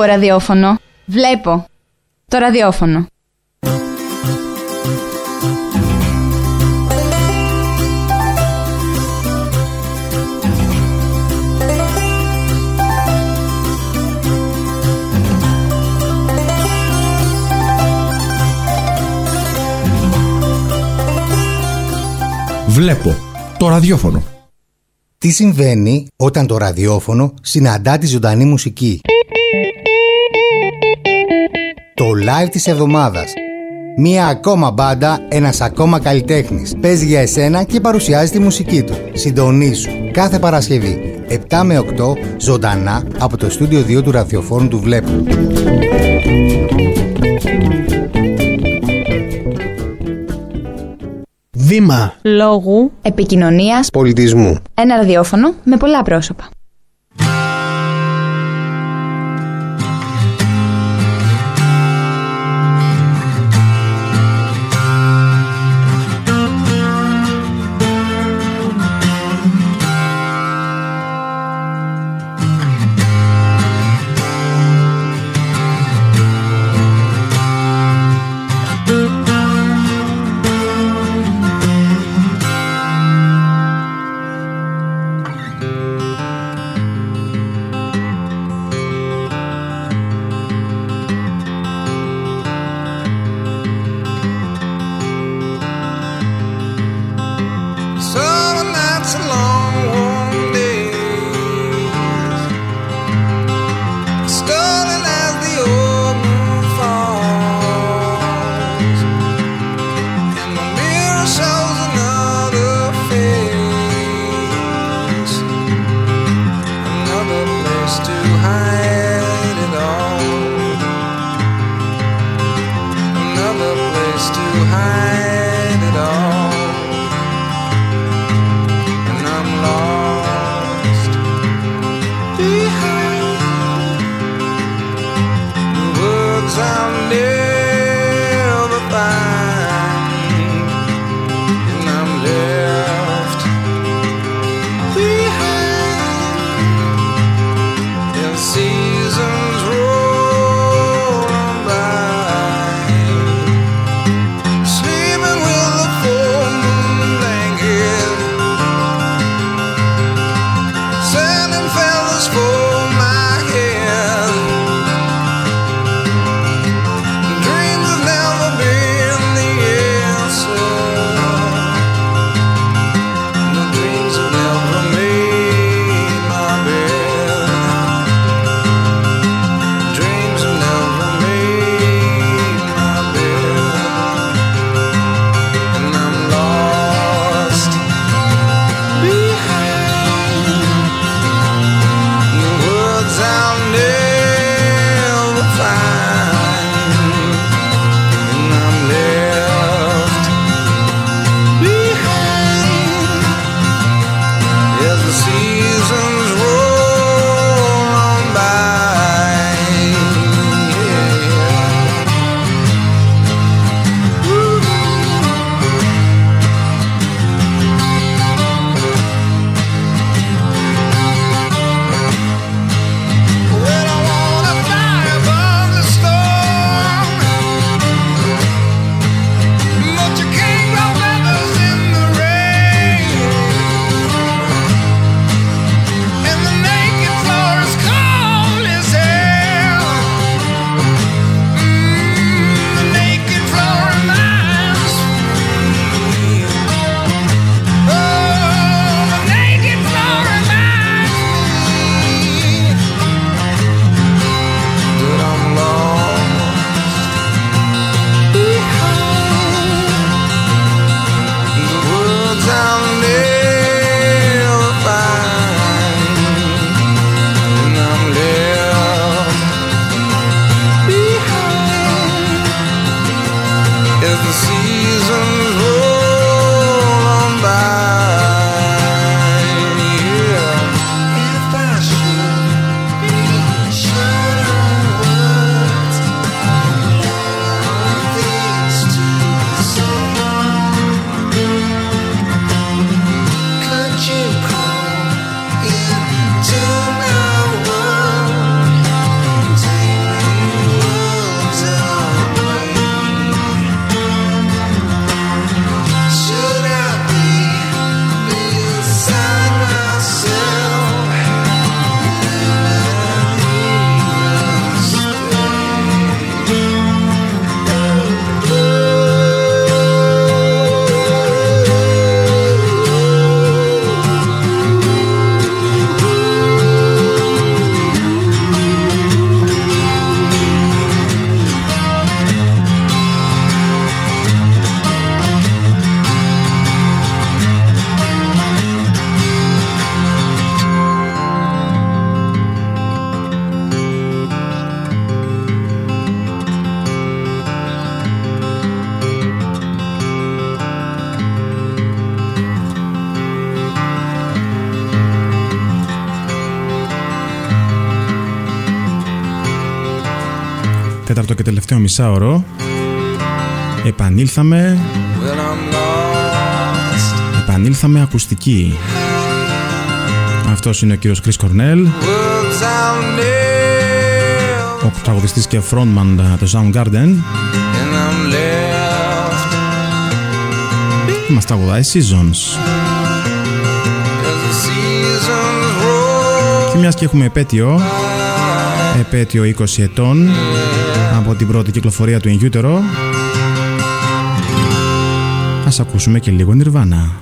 Ακούω ραδιόφωνο. Βλέπω. Το ραδιόφωνο. Βλέπω το ραδιόφωνο. Τι συμβαίνει όταν το ραδιόφωνο συναντά τη ζωντανή μουσική; Το live της εβδομάδας. Μία ακόμα μπάντα, ένας ακόμα καλλιτέχνης. Παίζει για εσένα και παρουσιάζει τη μουσική του. Συντονίσου κάθε Παρασκευή 7 με 8 ζωντανά από το στούντιο 2 του ραδιοφόρου του Βλέπου. Βήμα Λόγου. Επικοινωνίας. Πολιτισμού. Ένα ραδιόφωνο με πολλά πρόσωπα. Μισάωρο επανήλθαμε. Επανήλθαμε ακουστική. Αυτός είναι ο κύριος Chris Cornell. Ο τραγουδιστής και frontman του Soundgarden. Μας τραγουδάει Seasons. Και μιας και έχουμε επέτειο επέτειο 20 ετών από την πρώτη κυκλοφορία του In Utero ας ακούσουμε και λίγο Nirvana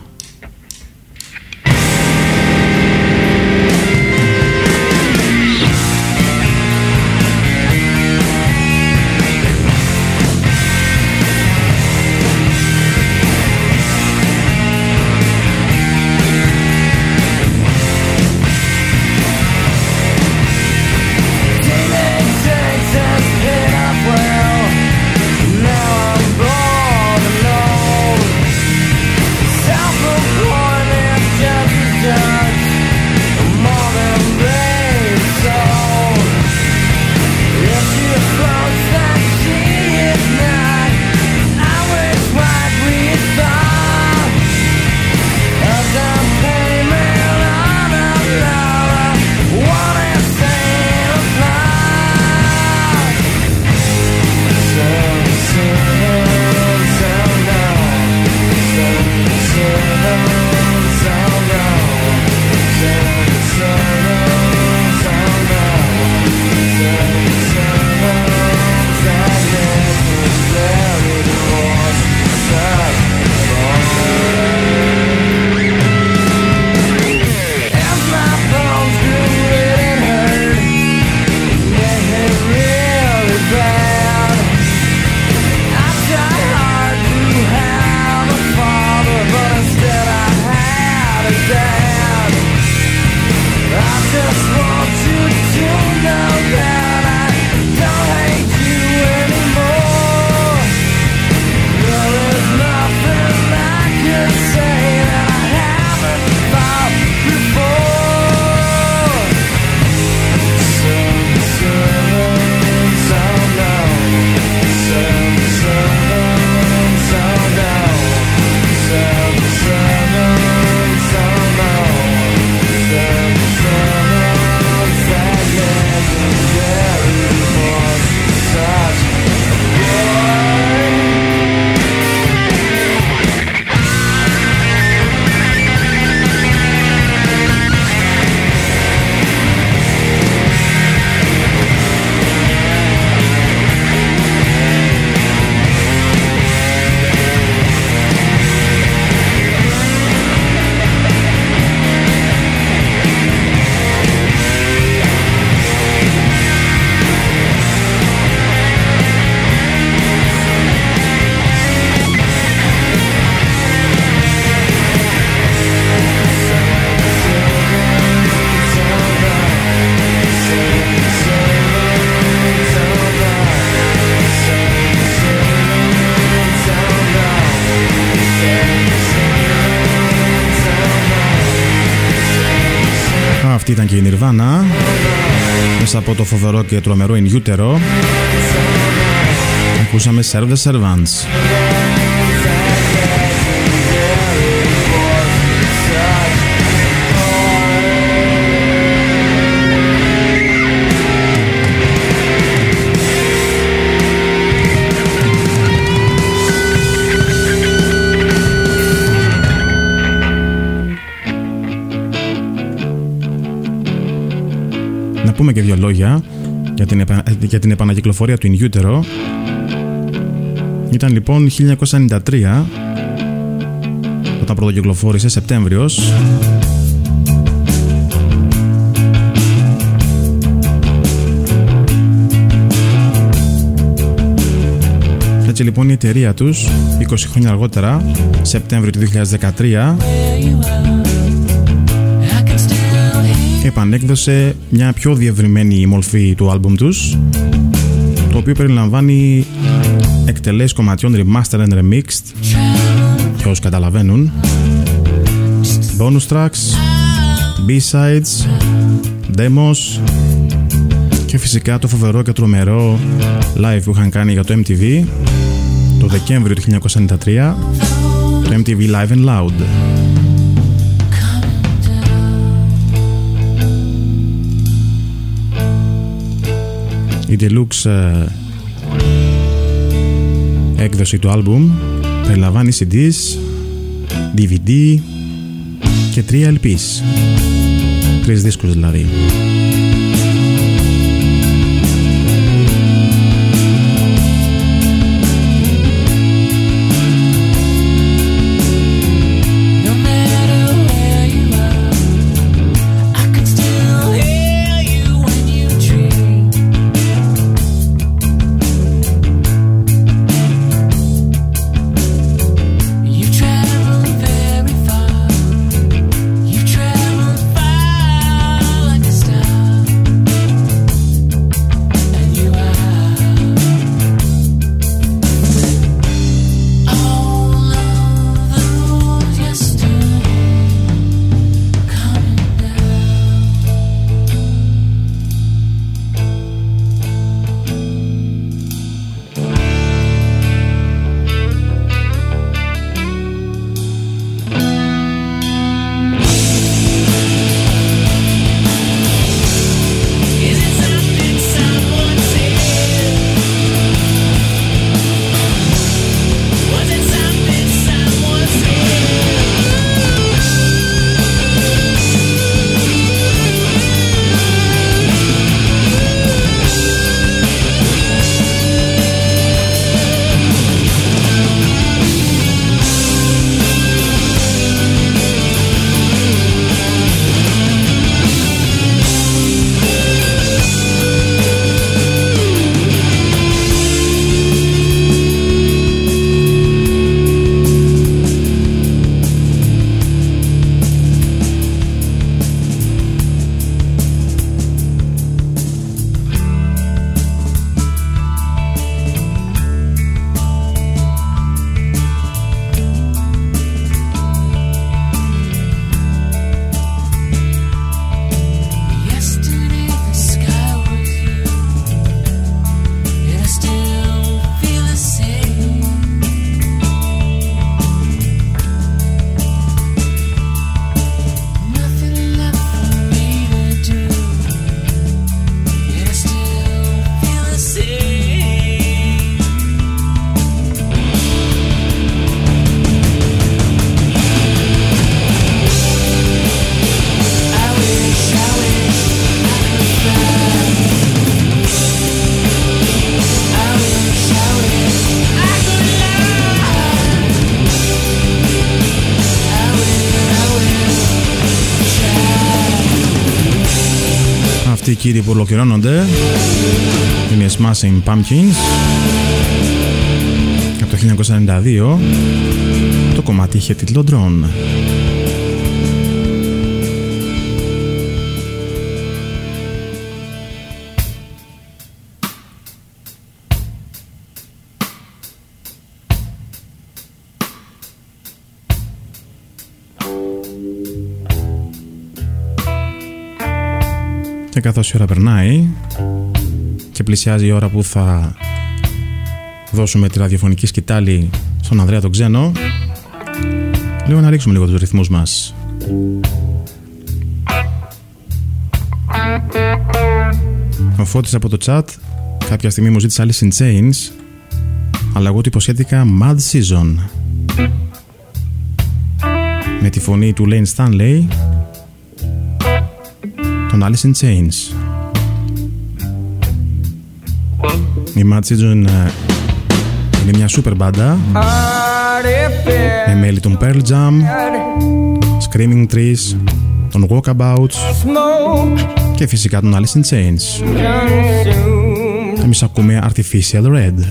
φοβερό και τρομερό In Utero. Ακούσαμε Serve the Servants πούμε και δύο λόγια για την, επα... για την επανακυκλοφορία του In Utero. Ήταν λοιπόν 1993 όταν πρωτοκυκλοφόρησε Σεπτέμβριος Έτσι λοιπόν η εταιρεία τους 20 χρόνια αργότερα, Σεπτέμβριο του 2013 επανέκδοσε μια πιο διευρυμένη μορφή του άλμπουμ τους το οποίο περιλαμβάνει εκτελέσεις κομματιών remastered and remixed για όσους καταλαβαίνουν bonus tracks, b-sides, demos Και φυσικά το φοβερό και τρομερό live που είχαν κάνει για το MTV το Δεκέμβριο του 1993 το MTV Live and Loud. Η deluxe ε, έκδοση του άλμπουμ περιλαμβάνει CDs, DVD και τρία LPs. Τρεις δίσκους δηλαδή. Ολοκληρώνονται είναι οι Smashing Pumpkins από το 1992 το κομμάτι είχε τίτλο Drone. Και καθώς η ώρα περνάει και πλησιάζει η ώρα που θα δώσουμε τη ραδιοφωνική σκητάλη στον Ανδρέα τον Ξένο λέω να ρίξουμε λίγο τους ρυθμούς μας. Ο Φώτης από το chat κάποια στιγμή μου ζήτησε Alice in Chains αλλά εγώ του υποσχέθηκα Mad Season με τη φωνή του Lane Stanley τον Alice in Chains. Η Mad Season ε, είναι μια super μπάντα με μέλη των Pearl Jam, Screaming Trees, των Walkabouts και φυσικά τον Alice in Chains. Εμείς ακούμε Artificial Red.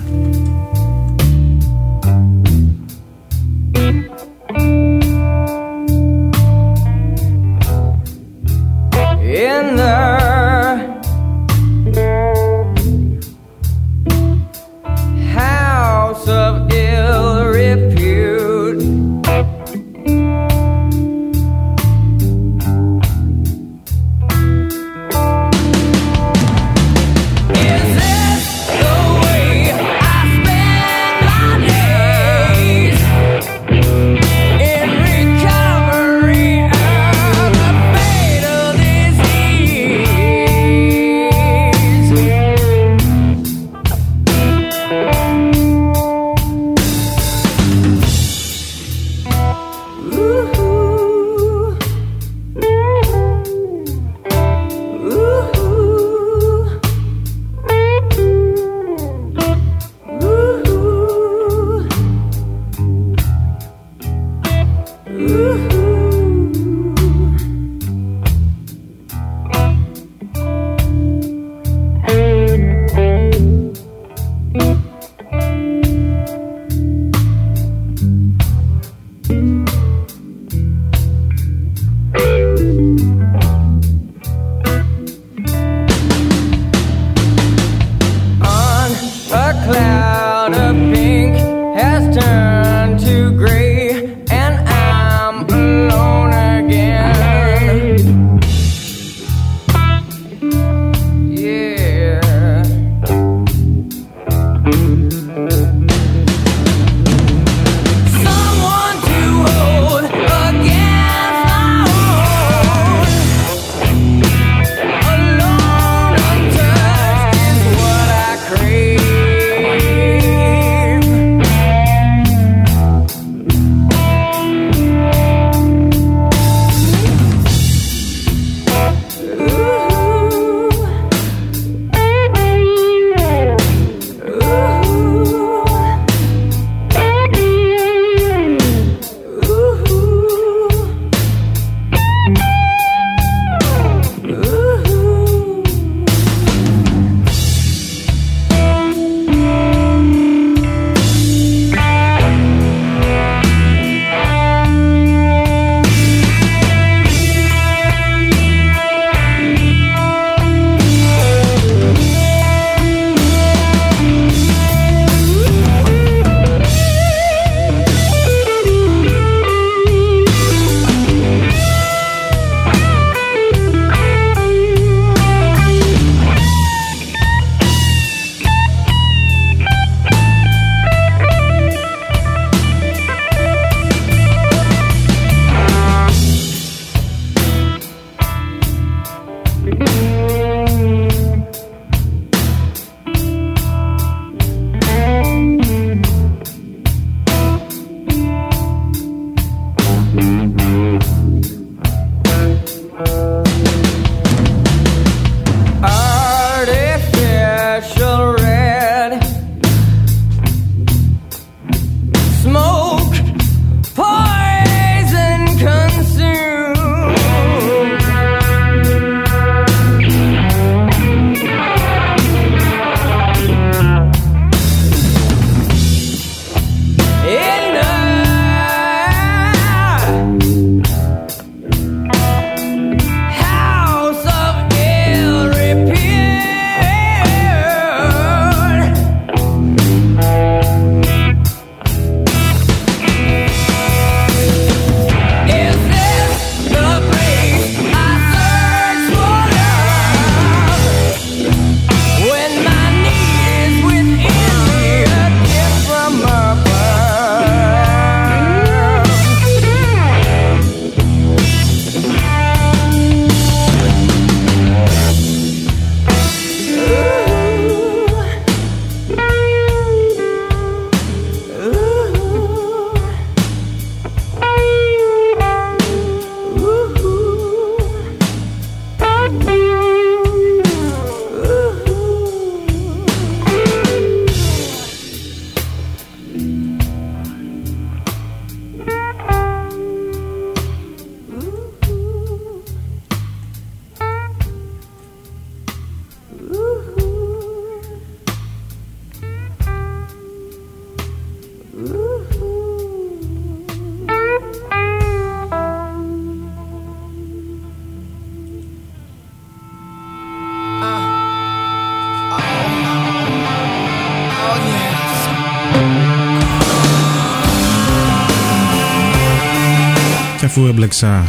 έμπλεξα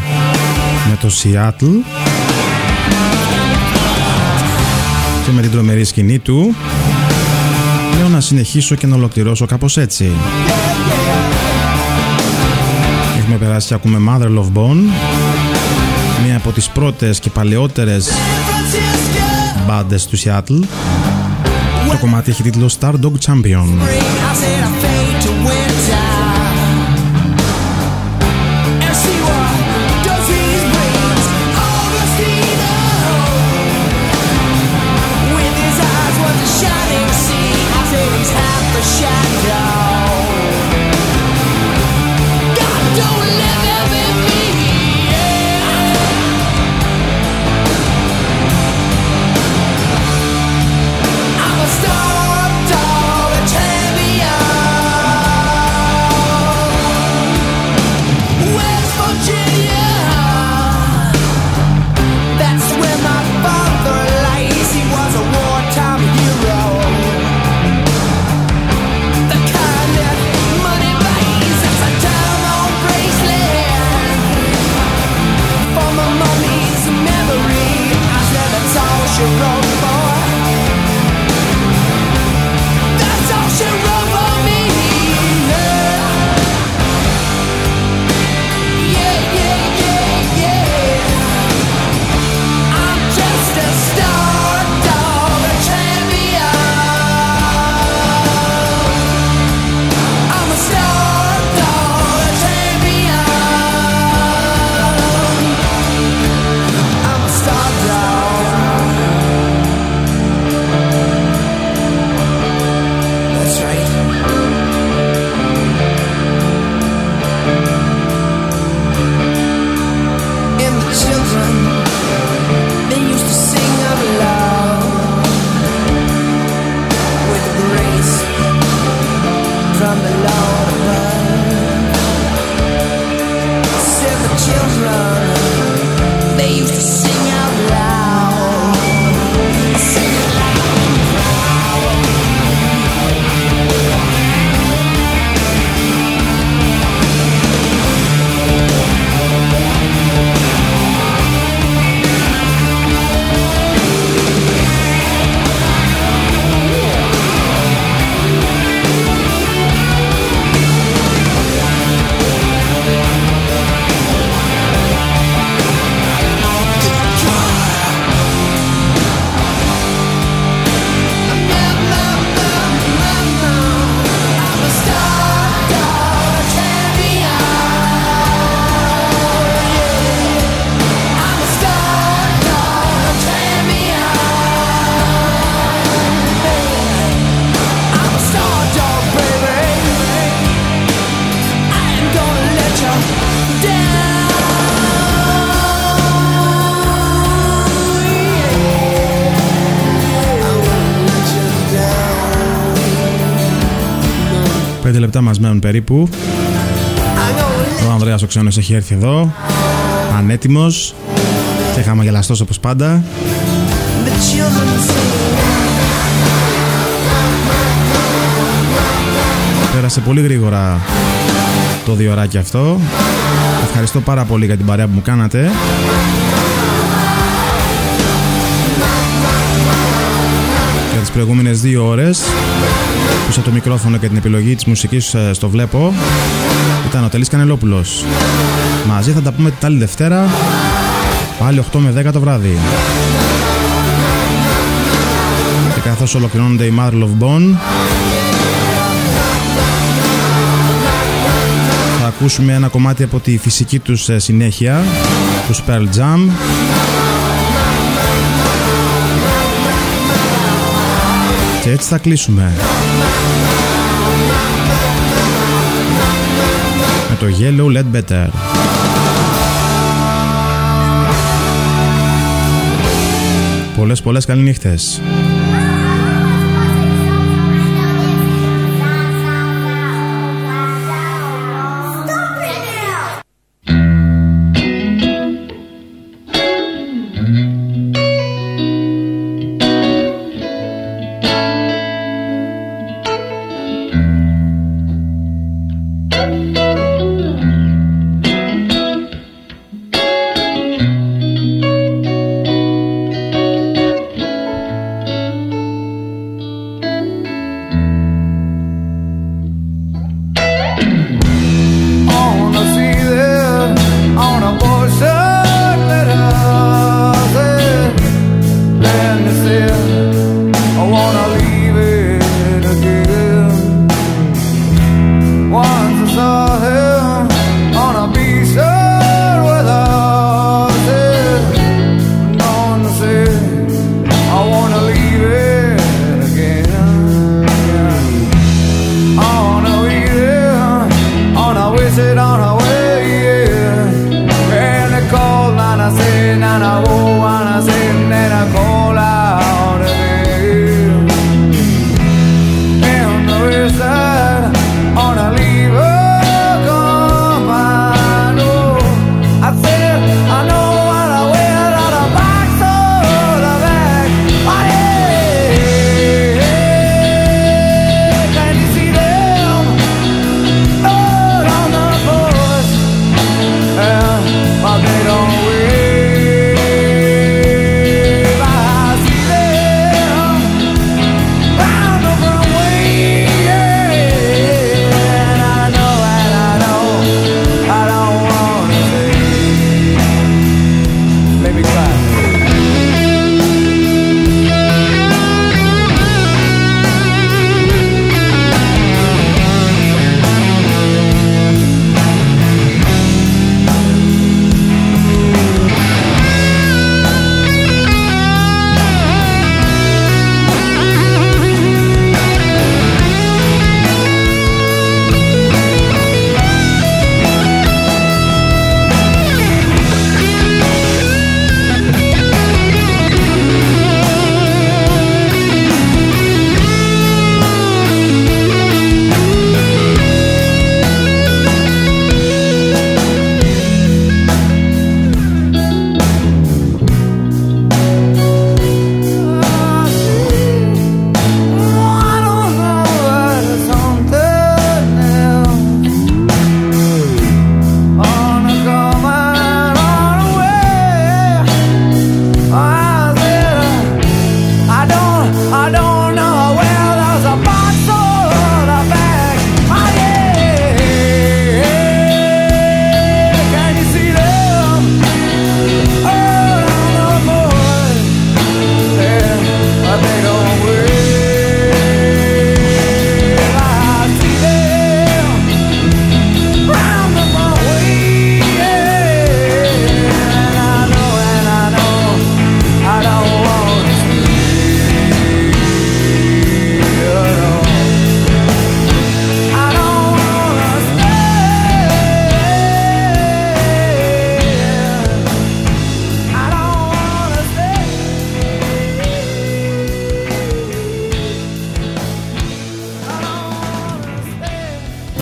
με το Seattle. Και με την τρομερή σκηνή του. Λέω να συνεχίσω και να ολοκληρώσω κάπως έτσι. Έχουμε περάσει και ακούμε Mother Love Bone. Μία από τις πρώτες και παλαιότερες μπάντες του Seattle. Το κομμάτι έχει τίτλο Star Dog Champion. Περίπου. Ο Ανδρέας ο Ξένος έχει έρθει εδώ, ανέτοιμος και χαμογελαστός όπως πάντα. Πέρασε πολύ γρήγορα το διωράκι αυτό. Ευχαριστώ πάρα πολύ για την παρέα που μου κάνατε. Τις προηγούμενες δύο ώρες που σε το μικρόφωνο και την επιλογή της μουσικής ε, στο βλέπω ήταν ο Τελής Κανελόπουλος. Μαζί θα τα πούμε την άλλη Δευτέρα πάλι 8 με 10 το βράδυ. Και καθώς ολοκληρώνονται η Mother of Bone θα ακούσουμε ένα κομμάτι από τη φυσική τους ε, συνέχεια του Pearl Jam και έτσι θα κλείσουμε. Με το Yellow Led Better. Πολλές πολλές καληνύχτες